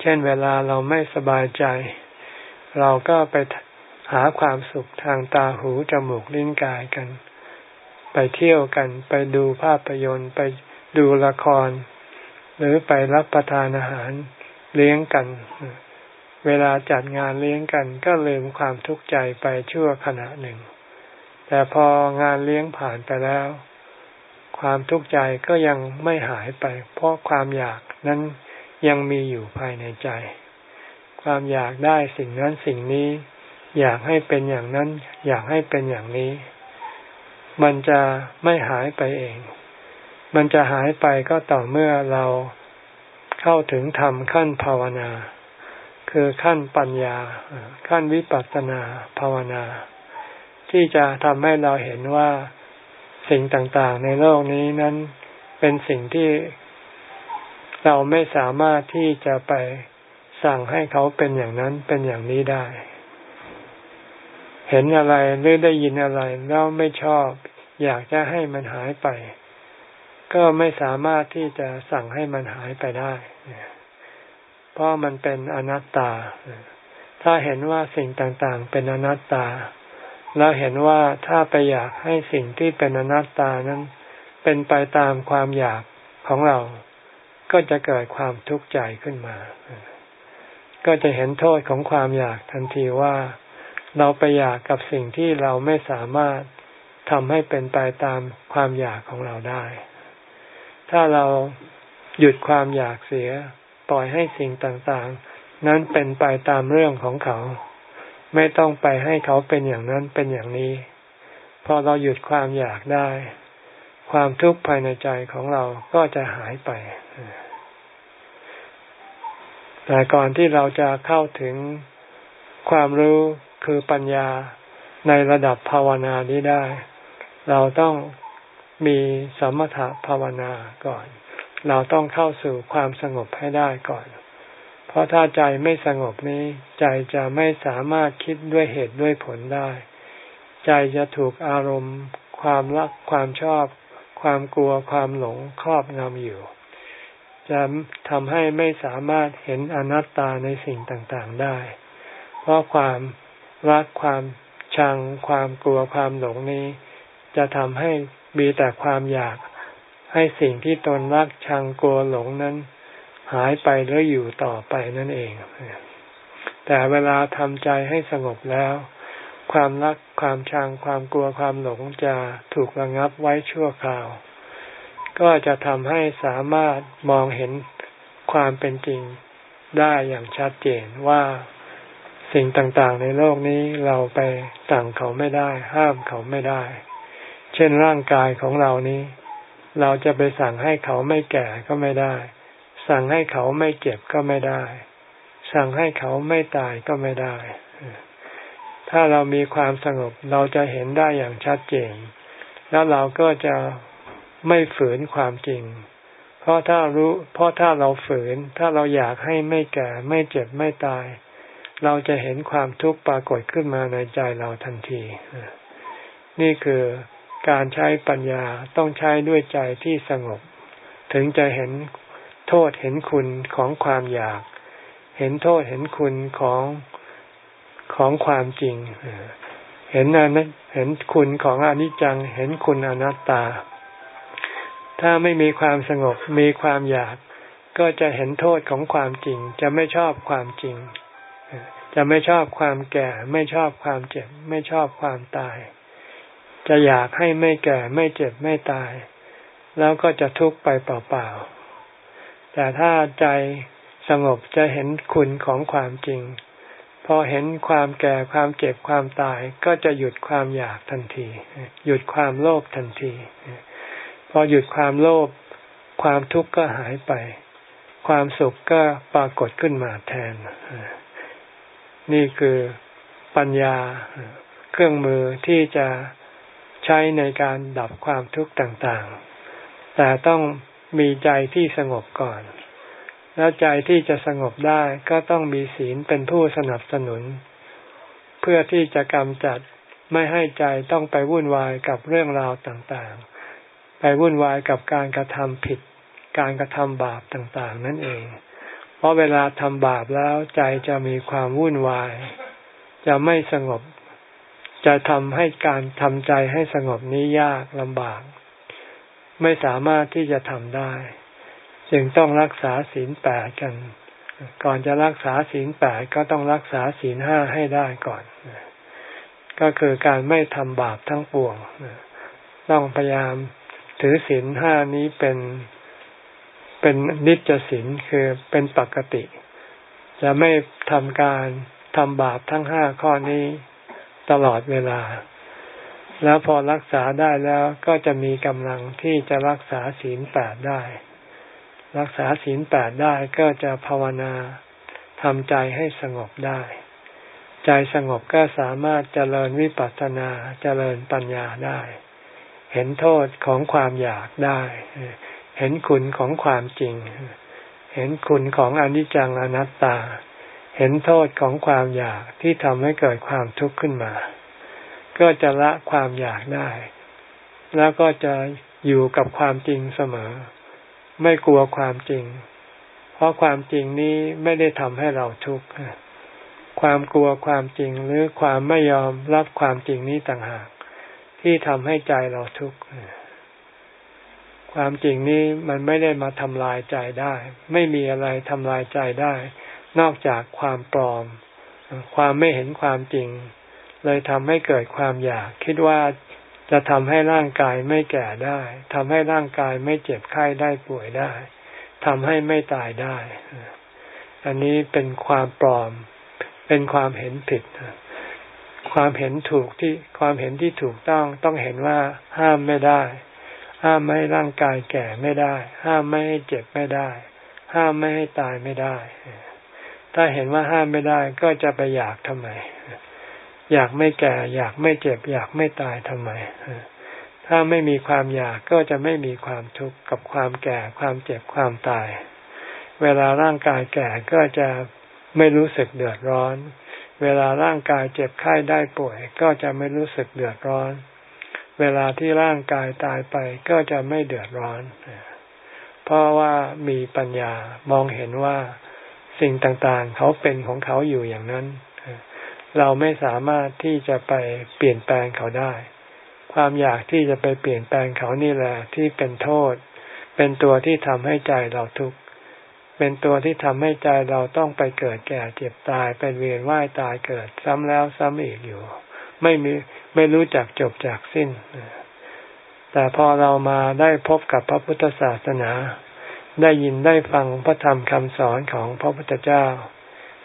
เช่นเวลาเราไม่สบายใจ เราก็ไปหาความสุขทางตาหูจมูกลิ้นกายกัน ไปเที่ยวกัน ไปดูภาพยนตร์ไปดูละคร หรือไปรับประทานอาหารเลี้ยงกัน เวลาจัดงานเลี้ยงกันก็ลืมความทุกข์ใจไปชั่วขณะหนึ่ง แต่พองานเลี้ยงผ่านไปแล้ว ความทุกข์ใจก็ยังไม่หายไป เพราะความอยากนั้น ยังมีอยู่ภายในใจ ความอยากได้สิ่งนั้นสิ่งนี้ อยากให้เป็นอย่างนั้น อยากให้เป็นอย่างนี้ มันจะไม่หายไปเอง มันจะหายไปก็ต่อเมื่อเราเข้าถึงธรรมขั้นภาวนา คือขั้นปัญญา ขั้นวิปัสสนาภาวนา ที่จะทำให้เราเห็นว่าสิ่งต่างๆในโลกนี้นั้นเป็นสิ่งที่ เราไม่สามารถที่จะไปสั่งให้เขาเป็นอย่างนั้นเป็นอย่างนี้ได้ เห็นอะไรหรือได้ยินอะไรแล้วไม่ชอบ อยากจะให้มันหายไป ก็ไม่สามารถที่จะสั่งให้มันหายไปได้เพราะมันเป็นอนัตตา ถ้าเห็นว่าสิ่งต่างๆ เป็นอนัตตา แล้วเห็นว่าถ้าไปอยากให้สิ่งที่เป็นอนัตตานั้น เป็นไปตามความอยากของเรา ก็จะเกิดความทุกข์ใจขึ้นมา ก็จะเห็นโทษของความอยากทันทีว่าเราไปอยากกับสิ่งที่เราไม่สามารถทำให้เป็นไปตามความอยากของเราได้ ถ้าเราหยุดความอยากเสีย ปล่อยให้สิ่งต่างๆ นั้นเป็นไปตามเรื่องของเขา ไม่ต้องไปให้เขาเป็นอย่างนั้นเป็นอย่างนี้ พอเราหยุดความอยากได้ ความทุกข์ภายในใจของเราก็จะหายไป แต่ก่อนที่เราจะเข้าถึงความรู้คือปัญญาในระดับภาวนานี้ได้ เราต้องมีสมถะภาวนาก่อน เราต้องเข้าสู่ความสงบให้ได้ก่อน เพราะถ้าใจไม่สงบนี้ ใจจะไม่สามารถคิดด้วยเหตุด้วยผลได้ ใจจะถูกอารมณ์ ความรักความชอบ ความกลัวความหลงครอบงำอยู่ จะทำให้ไม่สามารถเห็นอนัตตาในสิ่งต่างๆได้ เพราะความรักความชังความกลัวความหลงนี้ จะทำให้มีแต่ความอยากให้สิ่งที่ตนรักชังกลัวหลงนั้น หายไปหรืออยู่ต่อไปนั่นเอง แต่เวลาทำใจให้สงบแล้ว ความรักความชังความกลัวความหลงจะถูกระงับไว้ชั่วคราว ก็จะทำให้สามารถมองเห็นความเป็นจริงได้อย่างชัดเจนว่าสิ่งต่างๆ ในโลกนี้เราไปสั่งเขาไม่ได้ ห้ามเขาไม่ได้ เช่นร่างกายของเรานี้ เราจะไปสั่งให้เขาไม่แก่ก็ไม่ได้ สั่งให้เขาไม่เจ็บก็ไม่ได้ สั่งให้เขาไม่ตายก็ไม่ได้ ถ้าเรามีความสงบเราจะเห็นได้อย่างชัดเจน แล้วเราก็จะไม่ฝืนความจริง เพราะถ้ารู้ เพราะถ้าเราฝืน ถ้าเราอยากให้ไม่แก่ ไม่เจ็บไม่ตาย เราจะเห็นความทุกข์ปรากฏขึ้นมาในใจเราทันที นี่คือการใช้ปัญญาต้องใช้ด้วยใจที่สงบ ถึงจะเห็นโทษเห็นคุณของความอยาก เห็นโทษเห็นคุณของ ของความจริง เห็นอนัเห็นคุณของอนิจจัง เห็นคุณอนัตตา ถ้าไม่มีความสงบมีความอยาก ก็จะเห็นโทษของความจริง จะไม่ชอบความจริง จะไม่ชอบความแก่ ไม่ชอบความเจ็บ ไม่ชอบความตาย จะอยากให้ไม่แก่ไม่เจ็บไม่ตาย แล้วก็จะทุกข์ไปเปล่าๆแต่ถ้าใจสงบจะเห็นคุณของความจริง พอเห็นความแก่ความเจ็บความตายก็จะหยุดความอยากทันที หยุดความโลภทันที พอหยุดความโลภความทุกข์ก็หายไป ความสุขก็ปรากฏขึ้นมาแทน นี่คือปัญญาเครื่องมือที่จะใช้ในการดับความทุกข์ต่างๆ แต่ต้องมีใจที่สงบก่อน แล้วใจที่จะสงบได้ก็ต้องมีศีลเป็นผู้สนับสนุน เพื่อที่จะกำจัดไม่ให้ใจต้องไปวุ่นวายกับเรื่องราวต่างๆ ไปวุ่นวายกับการกระทำผิด การกระทำบาปต่างๆ นั่นเอง เพราะเวลาทำบาปแล้วใจจะมีความวุ่นวาย จะไม่สงบ จะทำให้การทำใจให้สงบนี้ยากลำบาก ไม่สามารถที่จะทำได้ จึงต้องรักษาศีลแปดกัน ก่อนจะรักษาศีลแปดก็ต้องรักษาศีลห้าให้ได้ก่อน ก็คือการไม่ทำบาปทั้งปวง ต้องพยายามถือศีลห้านี้เป็นเป็นนิจศีลคือเป็นปกติ จะไม่ทำการทำบาปทั้งห้าข้อนี้ตลอดเวลา แล้วพอรักษาได้แล้วก็จะมีกำลังที่จะรักษาศีลแปดได้ รักษาศีลแปดได้ก็จะภาวนาทำใจให้สงบได้ ใจสงบก็สามารถเจริญวิปัสสนาเจริญปัญญาได้ เห็นโทษของความอยากได้ เห็นคุณของความจริง เห็นคุณของอนิจจังอนัตตา เห็นโทษของความอยากที่ทำให้เกิดความทุกข์ขึ้นมา ก็จะละความอยากได้ แล้วก็จะอยู่กับความจริงเสมอ ไม่กลัวความจริง เพราะความจริงนี้ไม่ได้ทำให้เราทุกข์ความกลัวความจริงหรือความไม่ยอมรับความจริงนี้ต่างหาก ที่ทำให้ใจเราทุกข์ความจริงนี้มันไม่ได้มาทำลายใจได้ ไม่มีอะไรทำลายใจได้ นอกจากความปลอม ความไม่เห็นความจริง เลยทำให้เกิดความอยาก คิดว่า จะทำให้ร่างกายไม่แก่ได้ทำให้ร่างกายไม่เจ็บไข้ได้ป่วยได้ทำให้ไม่ตายได้ อันนี้เป็นความปลอม เป็นความเห็นผิด ความเห็นถูกที่ความเห็นที่ถูกต้องต้องเห็นว่าห้ามไม่ได้ ห้ามไม่ให้ร่างกายแก่ไม่ได้ ห้ามไม่ให้เจ็บไม่ได้ ห้ามไม่ให้ตายไม่ได้ ถ้าเห็นว่าห้ามไม่ได้ก็จะไปอยากทำไม อยากไม่แก่ อยากไม่เจ็บ อยากไม่ตายทำไมถ้าไม่มีความอยากก็จะไม่มีความทุกข์กับความแก่ ความเจ็บความตาย เวลาร่างกายแก่ก็จะไม่รู้สึกเดือดร้อน เวลาร่างกายเจ็บไข้ได้ป่วย ก็จะไม่รู้สึกเดือดร้อน เวลาที่ร่างกายตายไปก็จะไม่เดือดร้อน เพราะว่ามีปัญญามองเห็นว่าสิ่งต่างๆ เขาเป็นของเขาอยู่อย่างนั้น เราไม่สามารถที่จะไปเปลี่ยนแปลงเขาได้ ความอยากที่จะไปเปลี่ยนแปลงเขานี่แหละที่เป็นโทษ เป็นตัวที่ทำให้ใจเราทุกข์ เป็นตัวที่ทำให้ใจเราต้องไปเกิดแก่เจ็บตาย เป็นเวียนว่ายตายเกิดซ้ำแล้วซ้ำอีกอยู่ ไม่มีไม่รู้จักจบจากสิ้น แต่พอเรามาได้พบกับพระพุทธศาสนา ได้ยินได้ฟังพระธรรมคำสอนของพระพุทธเจ้า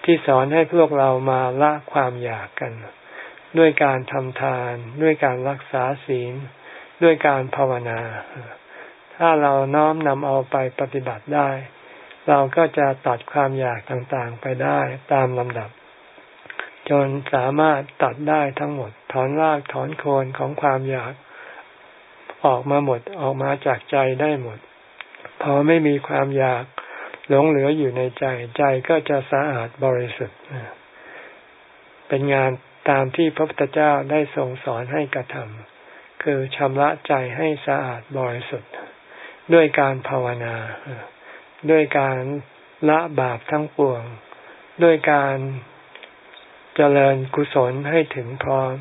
ที่สอนให้พวกเรามาละความอยากกัน ด้วยการทำทาน ด้วยการรักษาศีล ด้วยการภาวนา ถ้าเราน้อมนำเอาไปปฏิบัติได้ เราก็จะตัดความอยากต่างๆไปได้ตามลำดับ จนสามารถตัดได้ทั้งหมด ถอนรากถอนโคนของความอยากออกมาหมดออกมาจากใจได้หมด พอไม่มีความอยาก หลงเหลืออยู่ในใจใจก็จะสะอาดบริสุทธิ์เป็นงานตามที่พระพุทธเจ้าได้ทรงสอนให้กระทำคือชำระใจให้สะอาดบริสุทธิ์ ด้วยการภาวนา ด้วยการละบาปทั้งปวง ด้วยการเจริญกุศลให้ถึงพร้อม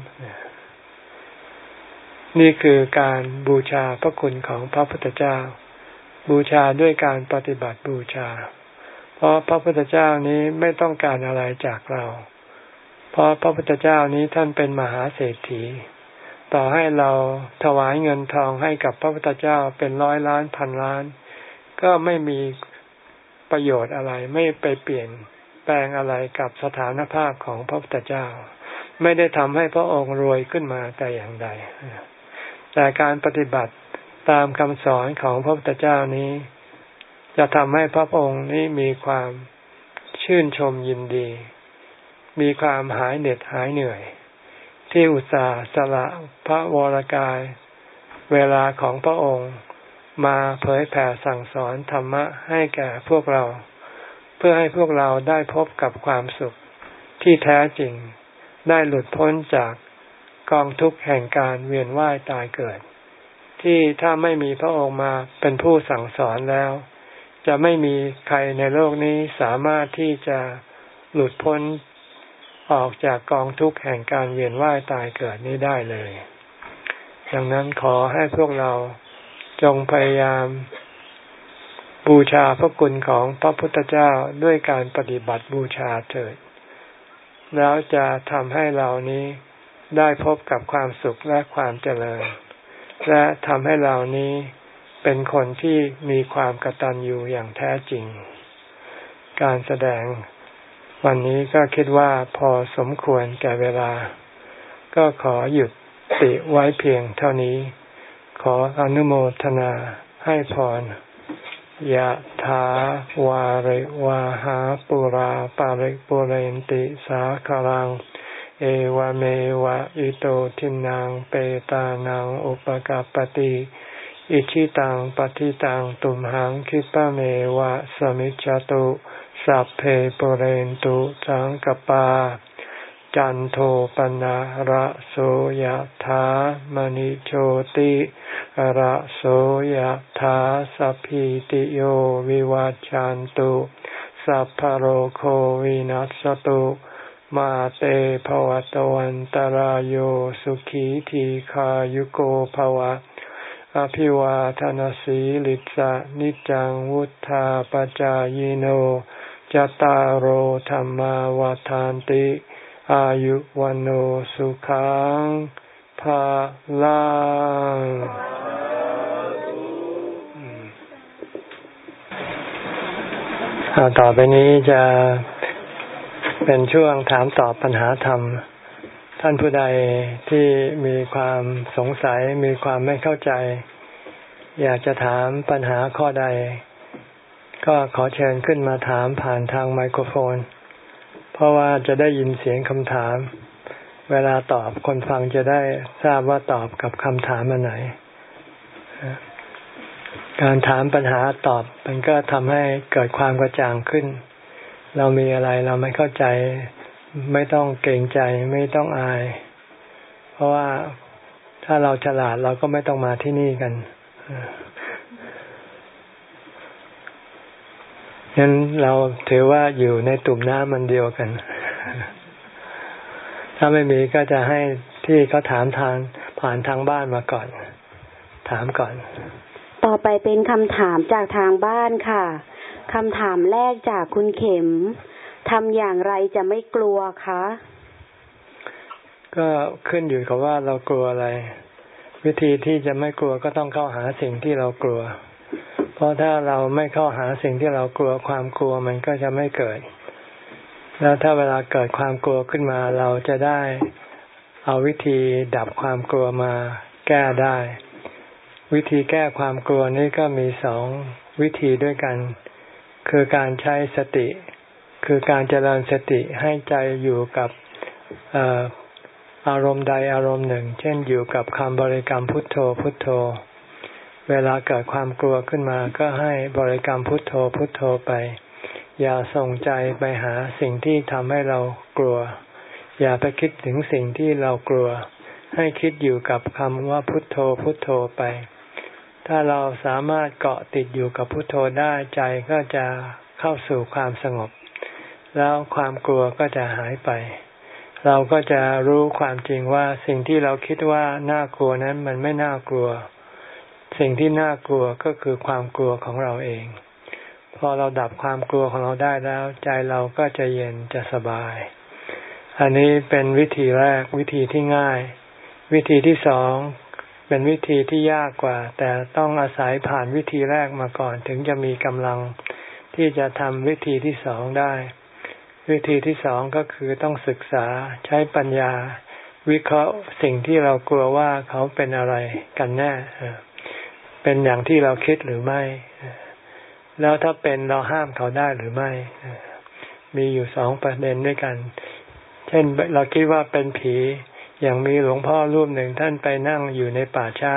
นี่คือการบูชาพระคุณของพระพุทธเจ้า บูชาด้วยการปฏิบัติบูชา เพราะพระพุทธเจ้านี้ไม่ต้องการอะไรจากเรา เพราะพระพุทธเจ้านี้ท่านเป็นมหาเศรษฐี ต่อให้เราถวายเงินทองให้กับพระพุทธเจ้าเป็นร้อยล้านพันล้าน ก็ไม่มีประโยชน์อะไรไม่ไปเปลี่ยนแปลงอะไรกับสถานภาพของพระพุทธเจ้า ไม่ได้ทำให้พระองค์รวยขึ้นมาแต่อย่างใดแต่การปฏิบัติ ตามคำสอนของพระพุทธเจ้านี้ จะทำให้พระองค์นี้มีความชื่นชมยินดี มีความหายเหน็ดหายเหนื่อย ที่อุตส่าห์สละพระวรกาย เวลาของพระองค์มาเผยแผ่สั่งสอนธรรมะให้แก่พวกเรา เพื่อให้พวกเราได้พบกับความสุขที่แท้จริงได้หลุดพ้นจากกองทุกข์แห่งการเวียนว่ายตายเกิด ที่ถ้าไม่มีพระองค์มาเป็นผู้สั่งสอนแล้ว จะไม่มีใครในโลกนี้สามารถที่จะหลุดพ้นออกจากกองทุกข์แห่งการเวียนว่ายตายเกิดนี้ได้เลย ดังนั้นขอให้พวกเราจงพยายาม บูชาพระคุณของพระพุทธเจ้าด้วยการปฏิบัติบูชาเถิด แล้วจะทำให้เรานี้ได้พบกับความสุขและความเจริญ และทำให้เรานี้เป็นคนที่มีความกตัญญูอย่างแท้จริง การแสดงวันนี้ก็คิดว่าพอสมควรแก่เวลา ก็ขอหยุดติไว้เพียงเท่านี้ ขออนุโมทนาให้พรยะถาวาริวาหาปุราปาริปุเรนติสาคลัง เอวเมวะอิโตทินังเปตานังอุปกาปติอิชิตังปฏิตังตุมหังคิปะเมวะสมิจจตุสัพเพปเรนตุสังกปา จันโทปนะระโสยธามณิโชติระโสยธาสัพพิติโยวิวัจจันตุสัพพโรโควินัสตุ มาเตภวตวันตารโยสุขีทีขายุโกภวะ อภิวาทานสีลิสะนิจังวุธาปจายโนจตารโหธรรมาวาทานติ อายุวันโอสุขังภาลังต่อไปนี้จะ เป็นช่วงถามตอบปัญหาธรรม ท่านผู้ใดที่มีความสงสัยมีความไม่เข้าใจ อยากจะถามปัญหาข้อใด ก็ขอเชิญขึ้นมาถามผ่านทางไมโครโฟน เพราะว่าจะได้ยินเสียงคำถาม เวลาตอบคนฟังจะได้ทราบว่าตอบกับคำถามอันไหน การถามปัญหาตอบมันก็ทำให้เกิดความกระจ่างขึ้น เรามีอะไรเราไม่เข้าใจ ไม่ต้องเกรงใจไม่ต้องอาย เพราะว่าถ้าเราฉลาดเราก็ไม่ต้องมาที่นี่กันงั้นเราถือว่าอยู่ในตุ่มน้ำมันเดียวกัน ถ้าไม่มีก็จะให้ที่เขาถามทางผ่านทางบ้านมาก่อน ถามก่อน ต่อไปเป็นคำถามจากทางบ้านค่ะ คำถามแรกจากคุณเข็มทำอย่างไรจะไม่กลัวคะ ก็ขึ้นอยู่กับว่าเรากลัวอะไร วิธีที่จะไม่กลัวก็ต้องเข้าหาสิ่งที่เรากลัว เพราะถ้าเราไม่เข้าหาสิ่งที่เรากลัวความกลัวมันก็จะไม่เกิด แล้วถ้าเวลาเกิดความกลัวขึ้นมาเราจะได้เอาวิธีดับความกลัวมาแก้ได้ วิธีแก้ความกลัวนี้ก็มีสองวิธีด้วยกัน คือการใช้สติ คือการเจริญสติให้ใจอยู่กับอารมณ์ใดอารมณ์หนึ่ง เช่นอยู่กับคำบริกรรมพุทโธพุทโธ เวลาเกิดความกลัวขึ้นมาก็ให้บริกรรมพุทโธพุทโธไป อย่าส่งใจไปหาสิ่งที่ทำให้เรากลัว อย่าไปคิดถึงสิ่งที่เรากลัว ให้คิดอยู่กับคำว่าพุทโธพุทโธไป ถ้าเราสามารถเกาะติดอยู่กับพุทโธได้ใจก็จะเข้าสู่ความสงบ แล้วความกลัวก็จะหายไป เราก็จะรู้ความจริงว่าสิ่งที่เราคิดว่าน่ากลัวนั้นมันไม่น่ากลัว สิ่งที่น่ากลัวก็คือความกลัวของเราเอง พอเราดับความกลัวของเราได้แล้ว ใจเราก็จะเย็นจะสบาย อันนี้เป็นวิธีแรกวิธีที่ง่าย วิธีที่สอง เป็นวิธีที่ยากกว่า แต่ต้องอาศัยผ่านวิธีแรกมาก่อน ถึงจะมีกำลังที่จะทำวิธีที่สองได้ วิธีที่สองก็คือต้องศึกษาใช้ปัญญา วิเคราะห์สิ่งที่เรากลัวว่าเขาเป็นอะไรกันแน่เป็นอย่างที่เราคิดหรือไม่ แล้วถ้าเป็นเราห้ามเขาได้หรือไม่ มีอยู่สองประเด็นด้วยกัน เช่นเราคิดว่าเป็นผี อย่างมีหลวงพ่อรูปหนึ่งท่านไปนั่งอยู่ในป่าช้า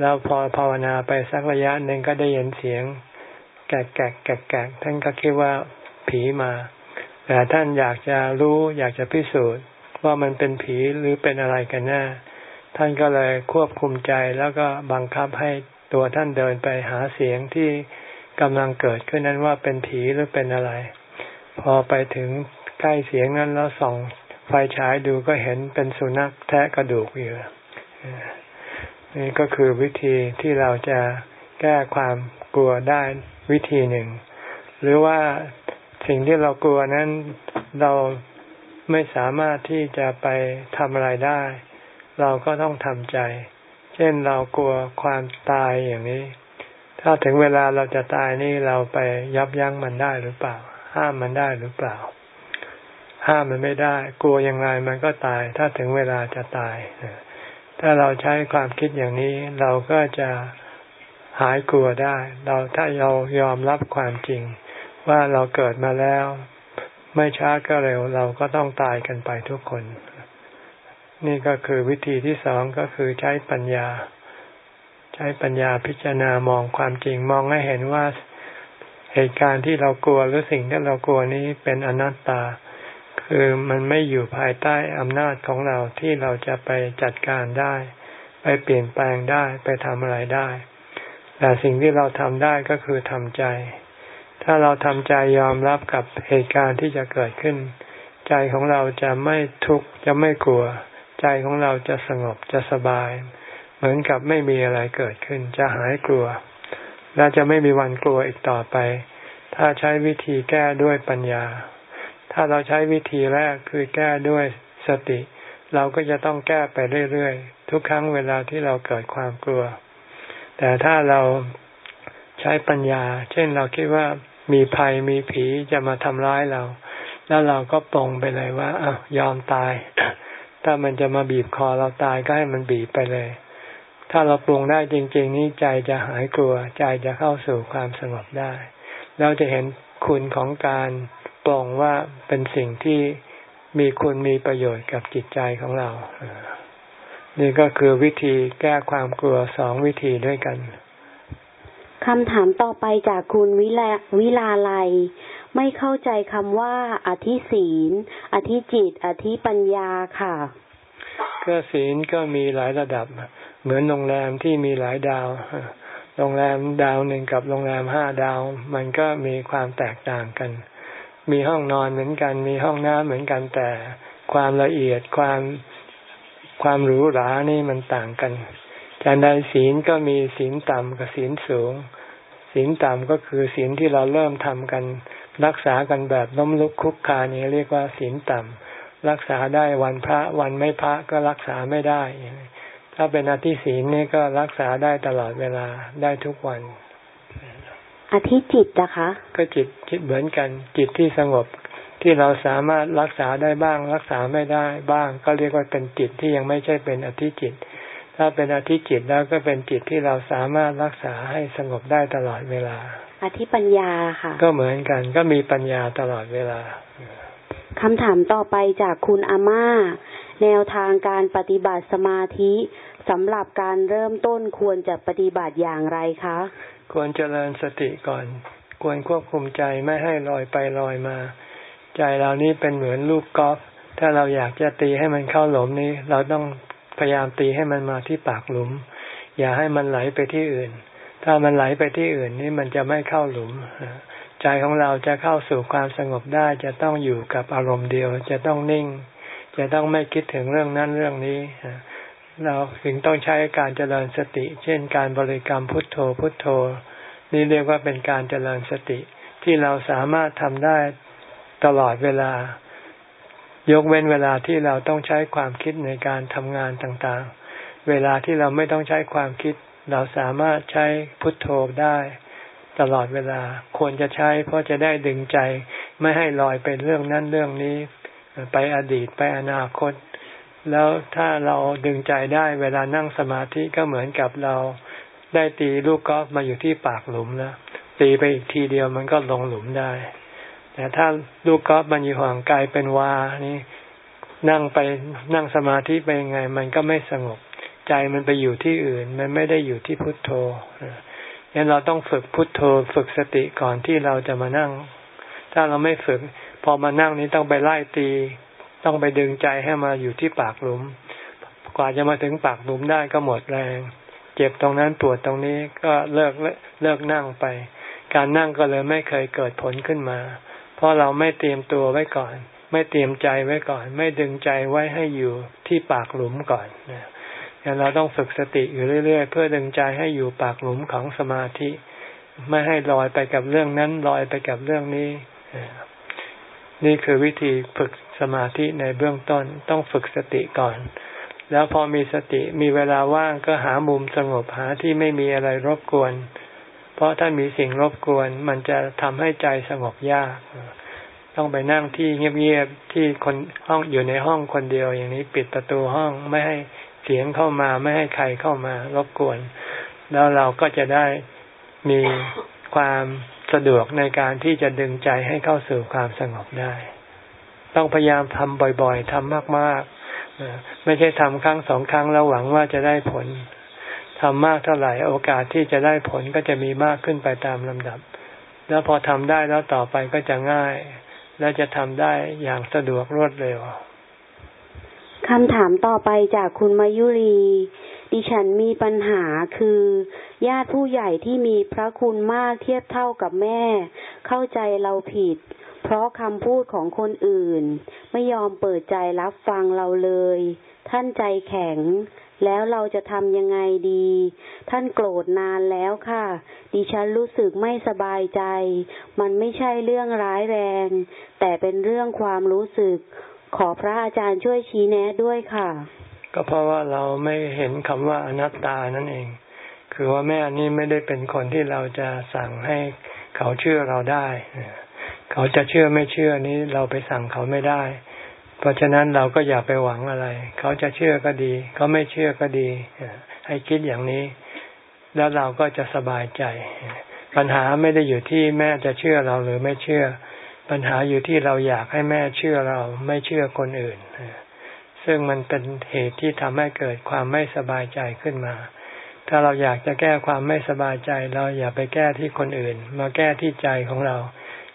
แล้วพอภาวนาไปสักระยะหนึ่งก็ได้ยินเสียง แกกแกกแกกแกกท่านก็คิดว่าผีมาแต่ท่านอยากจะรู้อยากจะพิสูจน์ว่ามันเป็นผีหรือเป็นอะไรกันแน่ท่านก็เลยควบคุมใจแล้วก็บังคับให้ตัวท่านเดินไปหาเสียงที่กำลังเกิดขึ้นนั้นว่าเป็นผีหรือเป็นอะไร พอไปถึงใกล้เสียงนั้นแล้วส่อง ไฟฉายดูก็เห็นเป็นสุนัขแทะกระดูกอยู่นี่ก็คือวิธีที่เราจะแก้ความกลัวได้วิธีหนึ่ง หรือว่าสิ่งที่เรากลัวนั้นเราไม่สามารถที่จะไปทำอะไรได้ เราก็ต้องทำใจ เช่นเรากลัวความตายอย่างนี้ ถ้าถึงเวลาเราจะตายนี่เราไปยับยั้งมันได้หรือเปล่า ห้ามมันได้หรือเปล่า ห้ามมันไม่ได้ กลัวยังไงมันก็ตาย ถ้าถึงเวลาจะตาย ถ้าเราใช้ความคิดอย่างนี้ เราก็จะหายกลัวได้ เราถ้าเรายอมรับความจริง ว่าเราเกิดมาแล้ว ไม่ช้าก็เร็ว เราก็ต้องตายกันไปทุกคน นี่ก็คือวิธีที่สองก็คือใช้ปัญญา ใช้ปัญญาพิจารณามองความจริงมองให้เห็นว่าเหตุการณ์ที่เรากลัวหรือสิ่งที่เรากลัวนี้เป็นอนัตตา คือมันไม่อยู่ภายใต้อำนาจของเราที่เราจะไปจัดการได้ ไปเปลี่ยนแปลงได้ไปทำอะไรได้ แต่สิ่งที่เราทำได้ก็คือทำใจ ถ้าเราทำใจยอมรับกับเหตุการณ์ที่จะเกิดขึ้น ใจใจของเราจะไม่ทุกข์จะไม่กลัว ใจของเราจะสงบจะสบาย เหมือนกับไม่มีอะไรเกิดขึ้น จะหายกลัว และจะไม่มีวันกลัวอีกต่อไป ถ้าใช้วิธีแก้ด้วยปัญญา ถ้าเราใช้วิธีแรกคือแก้ด้วยสติ เราก็จะต้องแก้ไปเรื่อยๆ ทุกครั้งเวลาที่เราเกิดความกลัว แต่ถ้าเราใช้ปัญญา เช่นเราคิดว่ามีภัยมีผีจะมาทำร้ายเรา แล้วเราก็ปรงไปเลยว่าอ้าวยอมตาย ถ้ามันจะมาบีบคอเราตายก็ให้มันบีบไปเลย ถ้าเราปรุงได้จริง ๆ นี่ใจจะหายกลัว ใจจะเข้าสู่ความสงบได้ เราจะเห็นคุณของการ ปรงว่าเป็นสิ่งที่มีคุณมีประโยชน์กับจิตใจของเรา นี่ก็คือวิธีแก้ความกลัวสองวิธีด้วยกันคำถามต่อไปจากคุณวิลาวิลาไลไม่เข้าใจคำว่า อธิศีล อธิจิต อธิปัญญาค่ะ ก็ศีลก็มีหลายระดับ เหมือนโรงแรมที่มีหลายดาว โรงแรมดาวหนึ่งกับโรงแรมห้าดาว มันก็มีความแตกต่างกัน มีห้องนอนเหมือนกัน มีห้องน้ำเหมือนกันแต่ความละเอียดความความหรูหรานี่มันต่างกันการใดศีลก็มีศีลต่ำกับศีลสูง ศีลต่ำก็คือศีลที่เราเริ่มทำกัน รักษากันแบบล้มลุกคุกคานี่เรียกว่าศีลต่ำรักษาได้วันพระวันไม่พระก็รักษาไม่ได้ ถ้าเป็นอธิศีลนี่ก็รักษาได้ตลอดเวลาได้ทุกวัน อธิจิตนะคะ ก็จิตจิตเหมือนกัน จิตที่สงบที่เราสามารถรักษาได้บ้าง รักษาไม่ได้บ้าง ก็เรียกว่าเป็นจิตที่ยังไม่ใช่เป็นอธิจิต ถ้าเป็นอธิจิตแล้วก็เป็นจิตที่เราสามารถรักษาให้สงบได้ตลอดเวลา อธิปัญญาค่ะ ก็เหมือนกันก็มีปัญญาตลอดเวลาคำถามต่อไปจากคุณอาม่า แนวทางการปฏิบัติสมาธิสำหรับการเริ่มต้นควรจะปฏิบัติอย่างไรคะ ควรเจริญสติก่อน ควรควบคุมใจไม่ให้ลอยไปลอยมา ใจเรานี้เป็นเหมือนลูกกอล์ฟถ้าเราอยากจะตีให้มันเข้าหลุมนี้ เราต้องพยายามตีให้มันมาที่ปากหลุม อย่าให้มันไหลไปที่อื่น ถ้ามันไหลไปที่อื่นนี่มันจะไม่เข้าหลุมใจของเราจะเข้าสู่ความสงบได้จะต้องอยู่กับอารมณ์เดียว จะต้องนิ่ง จะต้องไม่คิดถึงเรื่องนั้นเรื่องนี้ เราถึงต้องใช้การเจริญสติ เช่น การบริกรรมพุทโธพุทโธ นี่เรียกว่าเป็นการเจริญสติ ที่เราสามารถทำได้ตลอดเวลา ยกเว้นเวลาที่เราต้องใช้ความคิดในการทำงานต่างๆ เวลาที่เราไม่ต้องใช้ความคิด เราสามารถใช้พุทโธได้ตลอดเวลาควรจะใช้ เพราะจะได้ดึงใจ ไม่ให้ลอยไปเรื่องนั้นเรื่องนี้ ไปอดีตไปอนาคต แล้วถ้าเราดึงใจได้เวลานั่งสมาธิก็เหมือนกับเราได้ตีลูกกอล์ฟมาอยู่ที่ปากหลุมแล้วตีไปอีกทีเดียวมันก็ลงหลุมได้ แต่ถ้าลูกกอล์ฟมันอยู่ห่างไกลเป็นวานี่นั่งไปนั่งสมาธิไปยังไง มันก็ไม่สงบใจมันไปอยู่ที่อื่น มันไม่ได้อยู่ที่พุทโธงั้นเราต้องฝึกพุทโธฝึกสติก่อนที่เราจะมานั่ง ถ้าเราไม่ฝึก พอมานั่งนี้ต้องไปไล่ตี ต้องไปดึงใจให้มาอยู่ที่ปากหลุม กว่าจะมาถึงปากหลุมได้ก็หมดแรง เจ็บตรงนั้นปวดตรงนี้ก็เลิกเลิกนั่งไป การนั่งก็เลยไม่เคยเกิดผลขึ้นมา เพราะเราไม่เตรียมตัวไว้ก่อน ไม่เตรียมใจไว้ก่อน ไม่ดึงใจไว้ให้อยู่ที่ปากหลุมก่อนนะเราต้องฝึกสติอยู่เรื่อยๆ เพื่อดึงใจให้อยู่ปากหลุมของสมาธิ ไม่ให้ลอยไปกับเรื่องนั้นลอยไปกับเรื่องนี้ นี่คือวิธีฝึก สมาธิในเบื้องต้นต้องฝึกสติก่อน แล้วพอมีสติมีเวลาว่างก็หามุมสงบหาที่ไม่มีอะไรรบกวน เพราะถ้ามีสิ่งรบกวน มันจะทำให้ใจสงบยาก ต้องไปนั่งที่เงียบๆที่คนห้องอยู่ในห้องคนเดียวอย่างนี้ปิดประตูห้องไม่ให้เสียงเข้ามาไม่ให้ใครเข้ามารบกวน แล้วเราก็จะได้มีความสะดวกในการที่จะดึงใจให้เข้าสู่ความสงบได้ ต้องพยายามทำบ่อยๆทำมากๆไม่ใช่ทำครั้งสองครั้งแล้วหวังว่าจะได้ผลทำมากเท่าไหร่โอกาสที่จะได้ผลก็จะมีมากขึ้นไปตามลำดับ แล้วพอทำได้แล้วต่อไปก็จะง่าย และจะทำได้อย่างสะดวกรวดเร็วคำถามต่อไปจากคุณมายุรี ดิฉันมีปัญหาคือ ญาติผู้ใหญ่ที่มีพระคุณมากเทียบเท่ากับแม่ เข้าใจเราผิด เพราะคำพูดของคนอื่น ไม่ยอมเปิดใจรับฟังเราเลย ท่านใจแข็ง แล้วเราจะทำยังไงดี ท่านโกรธนานแล้วค่ะ ดิฉันรู้สึกไม่สบายใจ มันไม่ใช่เรื่องร้ายแรง แต่เป็นเรื่องความรู้สึก ขอพระอาจารย์ช่วยชี้แนะด้วยค่ะ ก็เพราะว่าเราไม่เห็นคำว่าอนัตตานั่นเอง คือว่าแม่นี่ไม่ได้เป็นคนที่เราจะสั่งให้เขาเชื่อเราได้ เขาจะเชื่อไม่เชื่อนี้เราไปสั่งเขาไม่ได้ เพราะฉะนั้นเราก็อย่าไปหวังอะไร เขาจะเชื่อก็ดี เขาไม่เชื่อก็ดี ให้คิดอย่างนี้ แล้วเราก็จะสบายใจ ปัญหาไม่ได้อยู่ที่แม่จะเชื่อเราหรือไม่เชื่อ ปัญหาอยู่ที่เราอยากให้แม่เชื่อเราไม่เชื่อคนอื่น ซึ่งมันเป็นเหตุที่ทำให้เกิดความไม่สบายใจขึ้นมาถ้าเราอยากจะแก้ความไม่สบายใจ เราอย่าไปแก้ที่คนอื่น มาแก้ที่ใจของเรา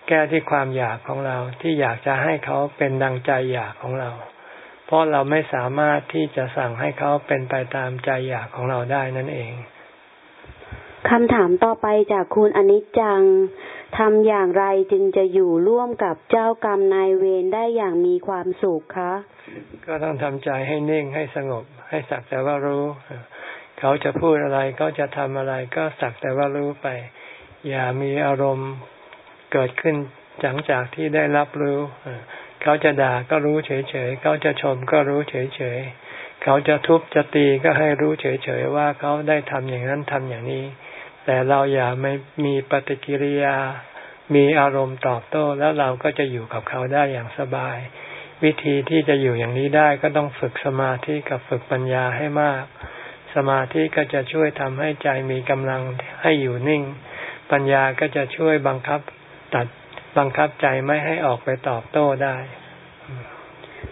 แก้ที่ความอยากของเราที่อยากจะให้เขาเป็นดังใจอยากของเรา เพราะเราไม่สามารถที่จะสั่งให้เขาเป็นไปตามใจอยากของเราได้นั่นเองคำถามต่อไปจากคุณอนิจจังทำอย่างไรจึงจะอยู่ร่วมกับเจ้ากรรมนายเวรได้อย่างมีความสุขคะ ก็ต้องทำใจให้นิ่งให้สงบ ให้สักแต่ว่ารู้ เขาจะพูดอะไรเขาจะทำอะไรก็สักแต่ว่ารู้ไป อย่ามีอารมณ์ เกิดขึ้นหลังจากที่ได้รับรู้ เขาจะด่าก็รู้เฉยๆ เขาจะชมก็รู้เฉยๆ เขาจะทุบจะตีก็ให้รู้เฉยๆ ว่าเขาได้ทำอย่างนั้นทำอย่างนี้ แต่เราอย่าไม่มีปฏิกิริยา มีอารมณ์ตอบโต้ แล้วเราก็จะอยู่กับเขาได้อย่างสบาย วิธีที่จะอยู่อย่างนี้ได้ก็ต้องฝึกสมาธิกับฝึกปัญญาให้มาก สมาธิก็จะช่วยทำให้ใจมีกำลังให้อยู่นิ่ง ปัญญาก็จะช่วยบังคับ ตัดบังคับใจไม่ให้ออกไปตอบโต้ได้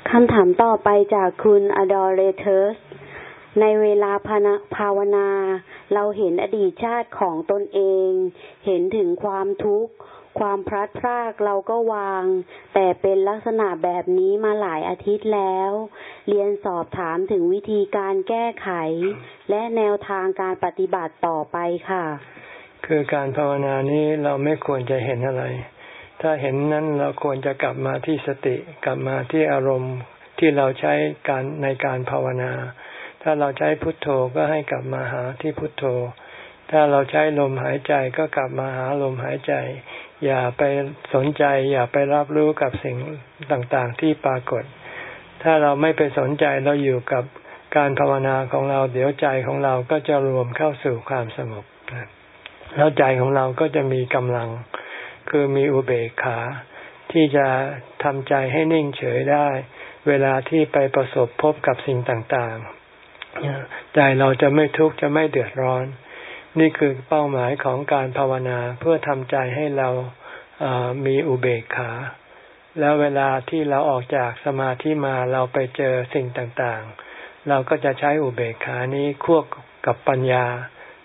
คำถามต่อไปจากคุณ Adorators ในเวลาภาวนา เราเห็นอดีตชาติของตนเอง เห็นถึงความทุกข์ ความพลัดพรากเราก็วาง แต่เป็นลักษณะแบบนี้มาหลายอาทิตย์แล้ว เรียนสอบถามถึงวิธีการแก้ไข และแนวทางการปฏิบัติต่อไปค่ะ คือการภาวนานี้เราไม่ควรจะเห็นอะไร ถ้าเห็นนั้นเราควรจะกลับมาที่สติ กลับมาที่อารมณ์ที่เราใช้การในการภาวนา ถ้าเราใช้พุทโธก็ให้กลับมาหาที่พุทโธ ถ้าเราใช้ลมหายใจก็กลับมาหาลมหายใจ อย่าไปสนใจ อย่าไปรับรู้กับสิ่งต่างๆ ที่ปรากฏ ถ้าเราไม่ไปสนใจเราอยู่กับการภาวนาของเราเดี๋ยวใจของเราก็จะรวมเข้าสู่ความสงบ แล้วใจของเราก็จะมีกำลัง คือมีอุเบกขา ที่จะทำใจให้นิ่งเฉยได้ เวลาที่ไปประสบพบกับสิ่งต่างๆ ใจเราจะไม่ทุกข์จะไม่เดือดร้อน นี่คือเป้าหมายของการภาวนาเพื่อทำใจให้เรามีอุเบกขา แล้วเวลาที่เราออกจากสมาธิมาเราไปเจอสิ่งต่างๆ เราก็จะใช้อุเบกขานี้ควบกับปัญญา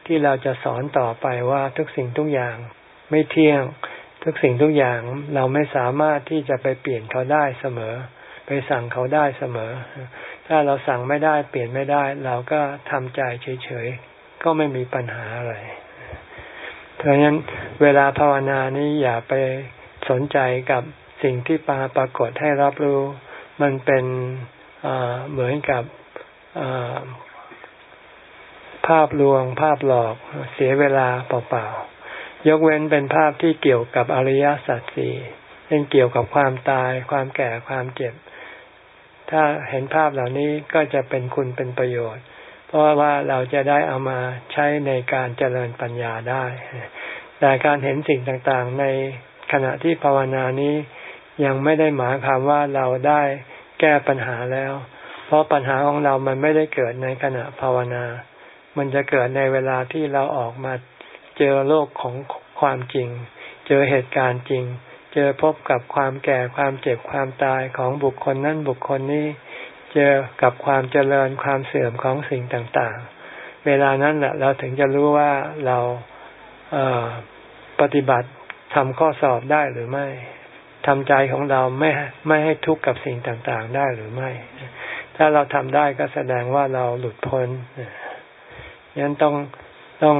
ที่เราจะสอนต่อไปว่าทุกสิ่งทุกอย่างไม่เที่ยง ทุกสิ่งทุกอย่างเราไม่สามารถที่จะไปเปลี่ยนเขาได้เสมอ ไปสั่งเขาได้เสมอ ถ้าเราสั่งไม่ได้เปลี่ยนไม่ได้ เราก็ทำใจเฉยๆ ก็ไม่มีปัญหาอะไรเพราะฉะนั้นเวลาภาวนานี้อย่าไปสนใจกับสิ่งที่ปาปรากฏให้รับรู้ มันเป็นเหมือนกับ ภาพลวง ภาพหลอกเสียเวลาเปล่าๆ ยกเว้นเป็นภาพที่เกี่ยวกับอริยสัจสี่เป็นเกี่ยวกับความตาย ความแก่ความเจ็บ ถ้าเห็นภาพเหล่านี้ก็จะเป็นคุณเป็นประโยชน์ เพราะว่าเราจะได้เอามาใช้ในการเจริญปัญญาได้ แต่การเห็นสิ่งต่างๆ ในขณะที่ภาวนานี้ยังไม่ได้หมายความว่าเราได้แก้ปัญหาแล้ว เพราะปัญหาของเรามันไม่ได้เกิดในขณะภาวนา มันจะเกิดในเวลาที่เราออกมาเจอโลกของความจริง เจอเหตุการณ์จริง เจอพบกับความแก่ความเจ็บความตายของบุคคลนั้นบุคคลนี้ เจอกับความเจริญความเสื่อมของสิ่งต่างๆ เวลานั้นแหละเราถึงจะรู้ว่าเราเปฏิบัติทำข้อสอบได้หรือไม่ทำใจของเราไม่ไม่ให้ทุกข์กับสิ่งต่างๆได้หรือไม่ ถ้าเราทำได้ก็แสดงว่าเราหลุดพ้น ยันต้องต้อง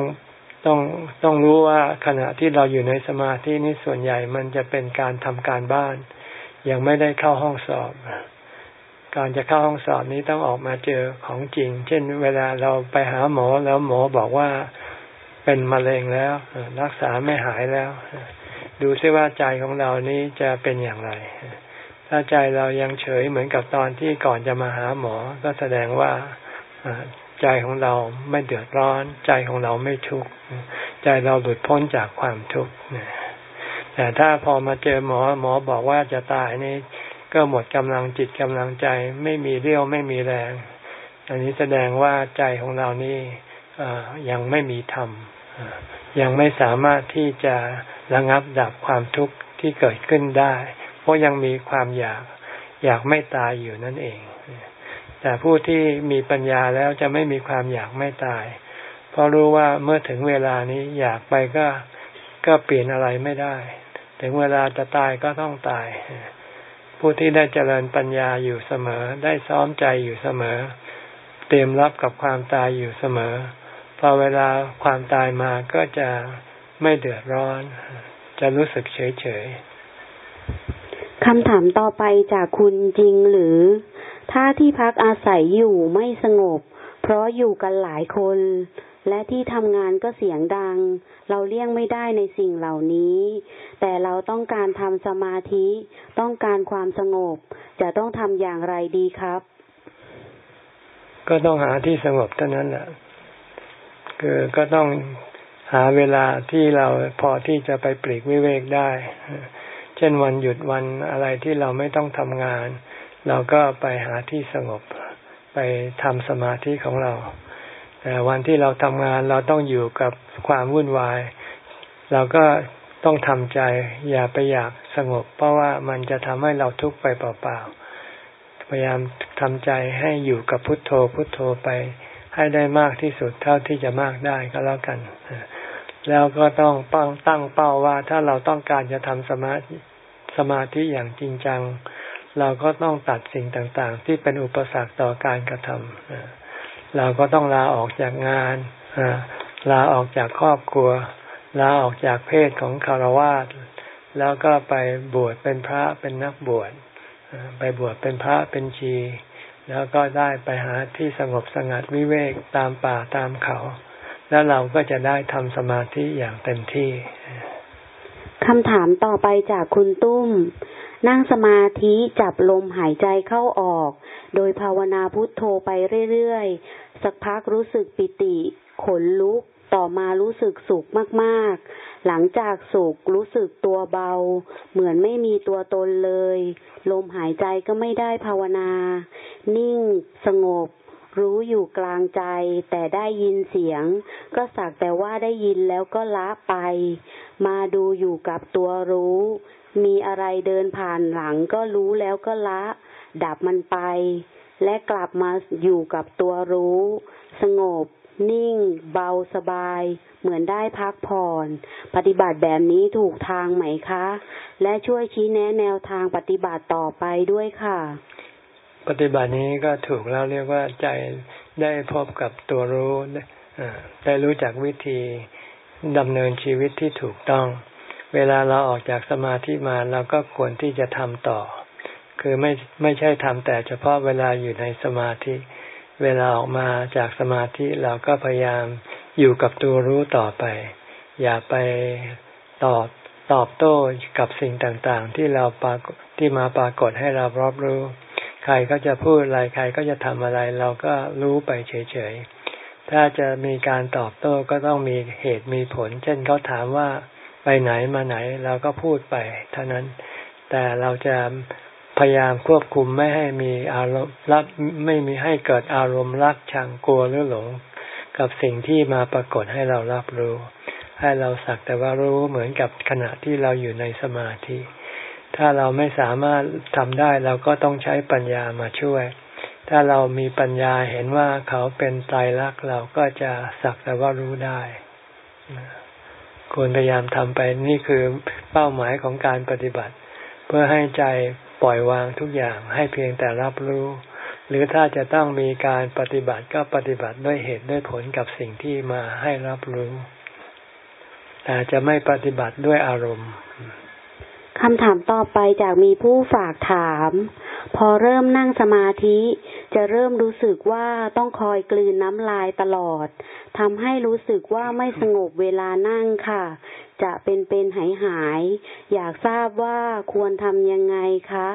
ต้องต้องรู้ว่าขณะที่เราอยู่ในสมาธินี้ส่วนใหญ่มันจะเป็นการทำการบ้าน ยังไม่ได้เข้าห้องสอบ การจะเข้าห้องสอบนี้ต้องออกมาเจอของจริง เช่น เวลาเราไปหาหมอแล้วหมอบอกว่าเป็นมะเร็งแล้วรักษาไม่หายแล้ว ดูซิว่าใจของเรานี้จะเป็นอย่างไร ถ้าใจเรายังเฉยเหมือนกับตอนที่ก่อนจะมาหาหมอ ก็แสดงว่า ใจของเราไม่เดือดร้อน ใจของเราไม่ทุกข์ใจเราหลุดพ้นจากความทุกข์แต่ถ้าพอมาเจอหมอหมอบอกว่าจะตายนี่ก็หมดกำลังจิตกำลังใจไม่มีเรี่ยวไม่มีแรง อันนี้แสดงว่าใจของเรานี่ยังไม่มีธรรมยังไม่สามารถที่จะระงับดับความทุกข์ที่เกิดขึ้นได้ เพราะยังมีความอยากอยากไม่ตายอยู่นั่นเอง แต่ผู้ที่มีปัญญาแล้วจะไม่มีความอยากไม่ตาย เพราะรู้ว่าเมื่อถึงเวลานี้อยากไปก็ก็เปลี่ยนอะไรไม่ได้ ถึงเวลาจะตายก็ต้องตาย ผู้ที่ได้เจริญปัญญาอยู่เสมอ ได้ซ้อมใจอยู่เสมอ เตรียมรับกับความตายอยู่เสมอ พอเวลาความตายมาก็จะไม่เดือดร้อน จะรู้สึกเฉยเฉยคำถามต่อไปจากคุณจริงหรือ ถ้าที่พักอาศัยอยู่ไม่สงบ เพราะอยู่กันหลายคน และที่ทำงานก็เสียงดัง เราเลี่ยงไม่ได้ในสิ่งเหล่านี้ แต่เราต้องการทำสมาธิ ต้องการความสงบ จะต้องทำอย่างไรดีครับ ก็ต้องหาที่สงบเท่านั้นแหละคือก็ต้องหาเวลาที่เราพอที่จะไปปลีกวิเวกได้ เช่นวันหยุดวันอะไรที่เราไม่ต้องทำงาน เราก็ไปหาที่สงบไปทำสมาธิของเรา แต่วันที่เราทำงานเราต้องอยู่กับความวุ่นวาย เราก็ต้องทำใจ อย่าไปอยากสงบ เพราะว่ามันจะทำให้เราทุกข์ไปเปล่าๆ พยายามทำใจให้อยู่กับพุทโธพุทโธไปให้ได้มากที่สุดเท่าที่จะมากได้ก็แล้วกัน แล้วก็ต้องปั้งตั้งเป้าว่าถ้าเราต้องการจะทำสมาสมาธิอย่างจริงจัง เราก็ต้องตัดสิ่งต่างๆ ที่เป็นอุปสรรคต่อการกระทำเราก็ต้องลาออกจากงานลาออกจากครอบครัว ลาออกจากเพศของคารวาสแล้วก็ไปบวชเป็นพระเป็นนักบวชไปบวชเป็นพระเป็นชี แล้วก็ได้ไปหาที่สงบสงัดวิเวกตามป่าตามเขา แล้วเราก็จะได้ทำสมาธิอย่างเต็มที่คำถามต่อไปจากคุณตุ้ม นั่งสมาธิจับลมหายใจเข้าออก โดยภาวนาพุทโธไปเรื่อยๆ สักพักรู้สึกปิติ ขนลุก ต่อมารู้สึกสุขมากๆ หลังจากสุขรู้สึกตัวเบา เหมือนไม่มีตัวตนเลย ลมหายใจก็ไม่ได้ภาวนา นิ่ง สงบ รู้อยู่กลางใจ แต่ได้ยินเสียง ก็สักแต่ว่าได้ยินแล้วก็ละไป มาดูอยู่กับตัวรู้ มีอะไรเดินผ่านหลังก็รู้แล้วก็ละ ดับมันไป และกลับมาอยู่กับตัวรู้ สงบ นิ่ง เบาสบาย เหมือนได้พักผ่อน ปฏิบัติแบบนี้ถูกทางไหมคะ และช่วยชี้แนะแนวทางปฏิบัติต่อไปด้วยค่ะ ปฏิบัตินี้ก็ถูกแล้วเรียกว่าใจได้พบกับตัวรู้ได้รู้จักวิธีดำเนินชีวิตที่ถูกต้อง เวลาเราออกจากสมาธิมาเราก็ควรที่จะทำต่อ คือไม่ไม่ใช่ทำแต่เฉพาะเวลาอยู่ในสมาธิ เวลาออกมาจากสมาธิเราก็พยายามอยู่กับตัวรู้ต่อไป อย่าไปตอบตอบโต้กับสิ่งต่างๆ ที่เราปาที่มาปรากฏให้เรารับรู้ ใครก็จะพูดอะไรใครก็จะทำอะไร เราก็รู้ไปเฉยๆถ้าจะมีการตอบโต้ก็ต้องมีเหตุมีผล เช่นเขาถามว่า ไปไหนมาไหนเราก็พูดไปเท่านั้น แต่เราจะพยายามควบคุมไม่ให้มีอารมณ์รักไม่มีให้เกิดอารมณ์รักชังกลัวหรือหลง กับสิ่งที่มาปรากฏให้เรารับรู้ ให้เราสักแต่ว่ารู้เหมือนกับขณะที่เราอยู่ในสมาธิ ถ้าเราไม่สามารถทำได้เราก็ต้องใช้ปัญญามาช่วย ถ้าเรามีปัญญาเห็นว่าเขาเป็นไตรลักษณ์เราก็จะสักแต่ว่ารู้ได้ ควรพยายามทำไปนี่คือเป้าหมายของการปฏิบัติ เพื่อให้ใจปล่อยวางทุกอย่างให้เพียงแต่รับรู้ หรือถ้าจะต้องมีการปฏิบัติก็ปฏิบัติด้วยเหตุด้วยผลกับสิ่งที่มาให้รับรู้แต่จะไม่ปฏิบัติด้วยอารมณ์ คำถามต่อไปจากมีผู้ฝากถาม พอเริ่มนั่งสมาธิ จะเริ่มรู้สึกว่าต้องคอยกลืนน้ำลายตลอดทำให้รู้สึกว่าไม่สงบเวลานั่งค่ะ จะเป็นเป็นหายหาย อยากทราบว่าควรทำยังไงคะ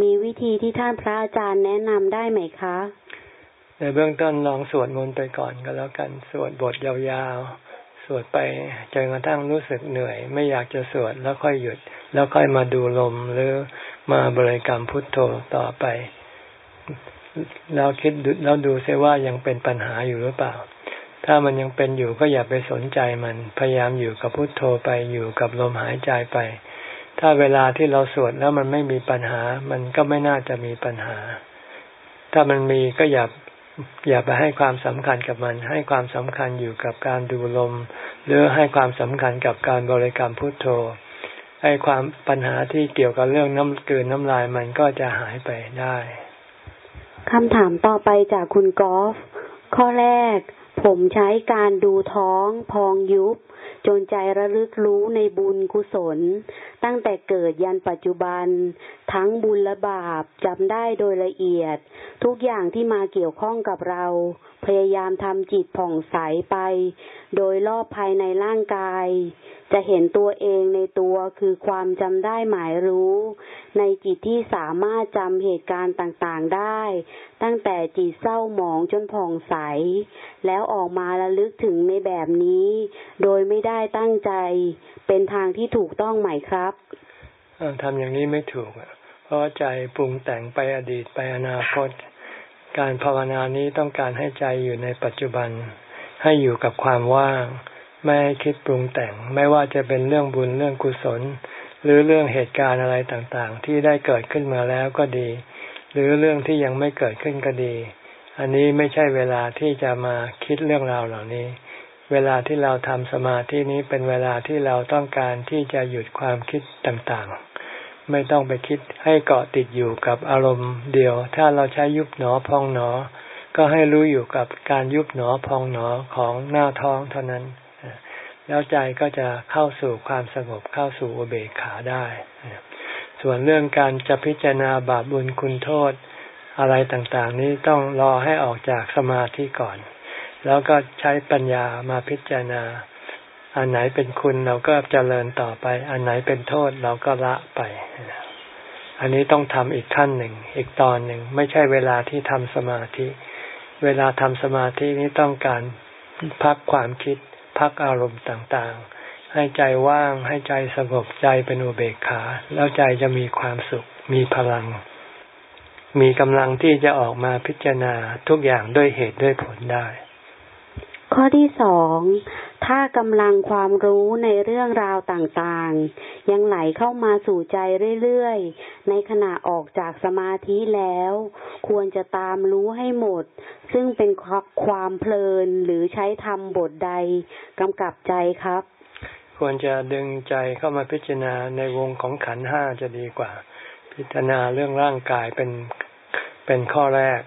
มีวิธีที่ท่านพระอาจารย์แนะนำได้ไหมคะ ในเบื้องต้นลองสวดมนต์ไปก่อนก็แล้วกันสวดบทยาวๆสวดไปจนกระทั่งรู้สึกเหนื่อย ไม่อยากจะสวดแล้วค่อยหยุดแล้วค่อยมาดูลมหรือมาบริกรรมพุทโธต่อไป แล้วคิดแล้วดูซิว่ายังเป็นปัญหาอยู่หรือเปล่า ถ้ามันยังเป็นอยู่ก็อย่าไปสนใจมัน พยายามอยู่กับพุทโธไปอยู่กับลมหายใจไป ถ้าเวลาที่เราสวดแล้วมันไม่มีปัญหา มันก็ไม่น่าจะมีปัญหา ถ้ามันมีก็อย่าอย่าไปให้ความสำคัญกับมัน ให้ความสำคัญอยู่กับการดูลม หรือให้ความสำคัญกับการบริกรรมพุทโธ ให้ความปัญหาที่เกี่ยวกับเรื่องน้ำเกินน้ำลายมันก็จะหายไปได้คำถามต่อไปจากคุณกอล์ฟข้อแรก ผมใช้การดูท้องพองยุบ จนใจระลึกรู้ในบุญกุศล ตั้งแต่เกิดยันปัจจุบัน ทั้งบุญและบาปจำได้โดยละเอียด ทุกอย่างที่มาเกี่ยวข้องกับเรา พยายามทำจิตผ่องใสไป โดยรอบภายในร่างกาย จะเห็นตัวเองในตัวคือความจำได้หมายรู้ ในจิตที่สามารถจำเหตุการณ์ต่างๆได้ ตั้งแต่จิตเศร้าหมองจนผ่องใส แล้วออกมาระลึกถึงในแบบนี้ โดยไม่ได้ตั้งใจ เป็นทางที่ถูกต้องไหมครับทำอย่างนี้ไม่ถูกเพราะใจปรุงแต่งไปอดีตไปอนาคต การภาวนานี้ต้องการให้ใจอยู่ในปัจจุบัน ให้อยู่กับความว่าง ไม่ให้คิดปรุงแต่ง ไม่ว่าจะเป็นเรื่องบุญเรื่องกุศล หรือเรื่องเหตุการณ์อะไรต่างๆ ที่ได้เกิดขึ้นมาแล้วก็ดี หรือเรื่องที่ยังไม่เกิดขึ้นก็ดี อันนี้ไม่ใช่เวลาที่จะมาคิดเรื่องราวเหล่านี้ เวลาที่เราทำสมาธินี้เป็นเวลาที่เราต้องการที่จะหยุดความคิดต่างๆ ไม่ต้องไปคิดให้เกาะติดอยู่กับอารมณ์เดียว ถ้าเราใช้ยุบหนอพองหนอ ก็ให้รู้อยู่กับการยุบหนอพองหนอของหน้าท้องเท่านั้น แล้วใจก็จะเข้าสู่ความสงบเข้าสู่อุเบกขาได้ ส่วนเรื่องการจะพิจารณาบาปบุญคุณโทษอะไรต่างๆ นี้ต้องรอให้ออกจากสมาธิก่อน แล้วก็ใช้ปัญญามาพิจารณา อันไหนเป็นคุณเราก็เจริญต่อไป อันไหนเป็นโทษเราก็ละไป อันนี้ต้องทำอีกขั้นหนึ่ง อีกตอนหนึ่ง ไม่ใช่เวลาที่ทำสมาธิ เวลาทำสมาธินี้ต้องการพักความคิด พักอารมณ์ต่างๆ ให้ใจว่าง ให้ใจสงบ ใจเป็นอุเบกขา แล้วใจจะมีความสุข มีพลัง มีกำลังที่จะออกมาพิจารณาทุกอย่างด้วยเหตุด้วยผลได้ ข้อที่สอง ถ้ากำลังความรู้ในเรื่องราวต่างๆ ยังไหลเข้ามาสู่ใจเรื่อยๆ ในขณะออกจากสมาธิแล้ว ควรจะตามรู้ให้หมด ซึ่งเป็นความเพลินหรือใช้ทำบทใดกำกับใจครับ ควรจะดึงใจเข้ามาพิจารณาในวงของขันห้าจะดีกว่า พิจารณาเรื่องร่างกายเป็นเป็นข้อแรก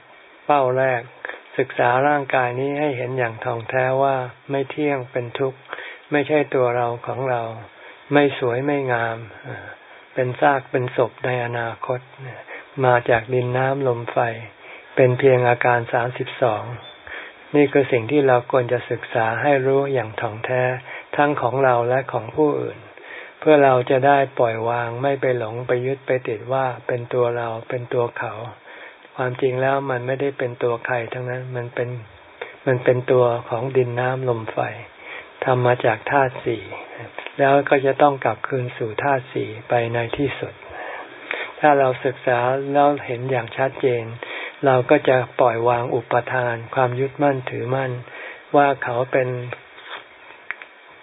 เป้าแรก ศึกษาร่างกายนี้ให้เห็นอย่างท่องแท้ว่าไม่เที่ยงเป็นทุกข์ ไม่ใช่ตัวเราของเรา ไม่สวยไม่งาม เป็นซากเป็นศพในอนาคต มาจากดินน้ำลมไฟ เป็นเพียงอาการสามสิบสองนี่คือสิ่งที่เราควรจะศึกษาให้รู้อย่างท่องแท้ ทั้งของเราและของผู้อื่น เพื่อเราจะได้ปล่อยวางไม่ไปหลงไปยึดไปติดว่าเป็นตัวเราเป็นตัวเขา ความจริงแล้วมันไม่ได้เป็นตัวใครทั้งนั้น มันเป็นมันเป็นตัวของดินน้ำลมไฟทำมาจากธาตุสี่แล้วก็จะต้องกลับคืนสู่ธาตุสี่ไปในที่สุด ถ้าเราศึกษาแล้วเห็นอย่างชัดเจน เราก็จะปล่อยวางอุปทาน ความยึดมั่นถือมั่น ว่าเขาเป็น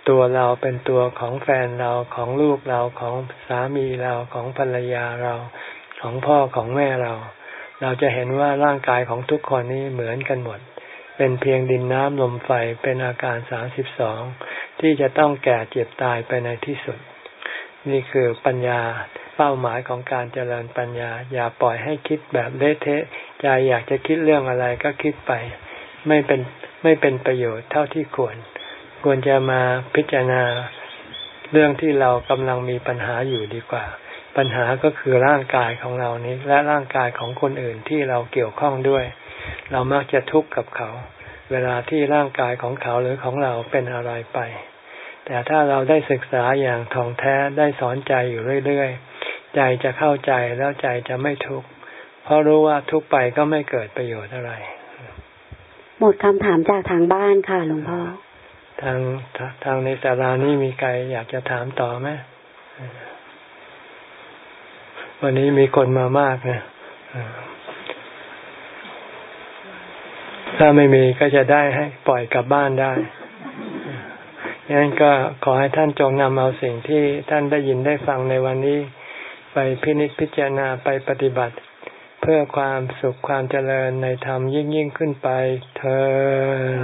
ตัวเราเป็นตัวของแฟนเราของลูกเราของสามีเราของภรรยาเราของพ่อของแม่เรา เราจะเห็นว่าร่างกายของทุกคนนี้เหมือนกันหมด เป็นเพียงดินน้ำลมไฟเป็นอาการสามสิบสองที่จะต้องแก่เจ็บตายไปในที่สุด นี่คือปัญญาเป้าหมายของการเจริญปัญญา อย่าปล่อยให้คิดแบบเละเทะใจอยากจะคิดเรื่องอะไรก็คิดไป ไม่เป็นไม่เป็นประโยชน์เท่าที่ควร ควรจะมาพิจารณาเรื่องที่เรากำลังมีปัญหาอยู่ดีกว่า ปัญหาก็คือร่างกายของเรานี้ และร่างกายของคนอื่นที่เราเกี่ยวข้องด้วย เรามักจะทุกข์กับเขา เวลาที่ร่างกายของเขาหรือของเราเป็นอะไรไป แต่ถ้าเราได้ศึกษาอย่างท่องแท้ได้สอนใจอยู่เรื่อยๆ ใจจะเข้าใจแล้วใจจะไม่ทุกข์เพราะรู้ว่าทุกไปก็ไม่เกิดประโยชน์อะไร หมดคำถามจากทางบ้านค่ะหลวงพ่อทางทางในสารานี้มีใครอยากจะถามต่อไหม วันนี้มีคนมามากนะถ้าไม่มีก็จะได้ให้ปล่อยกลับบ้านได้ยังนั้นก็ขอให้ท่านจงนำเอาสิ่งที่ท่านได้ยินได้ฟังในวันนี้ ไปพินิจพิจารณาไปปฏิบัติ เพื่อความสุขความเจริญในธรรมยิ่งยิ่งขึ้นไปเธอ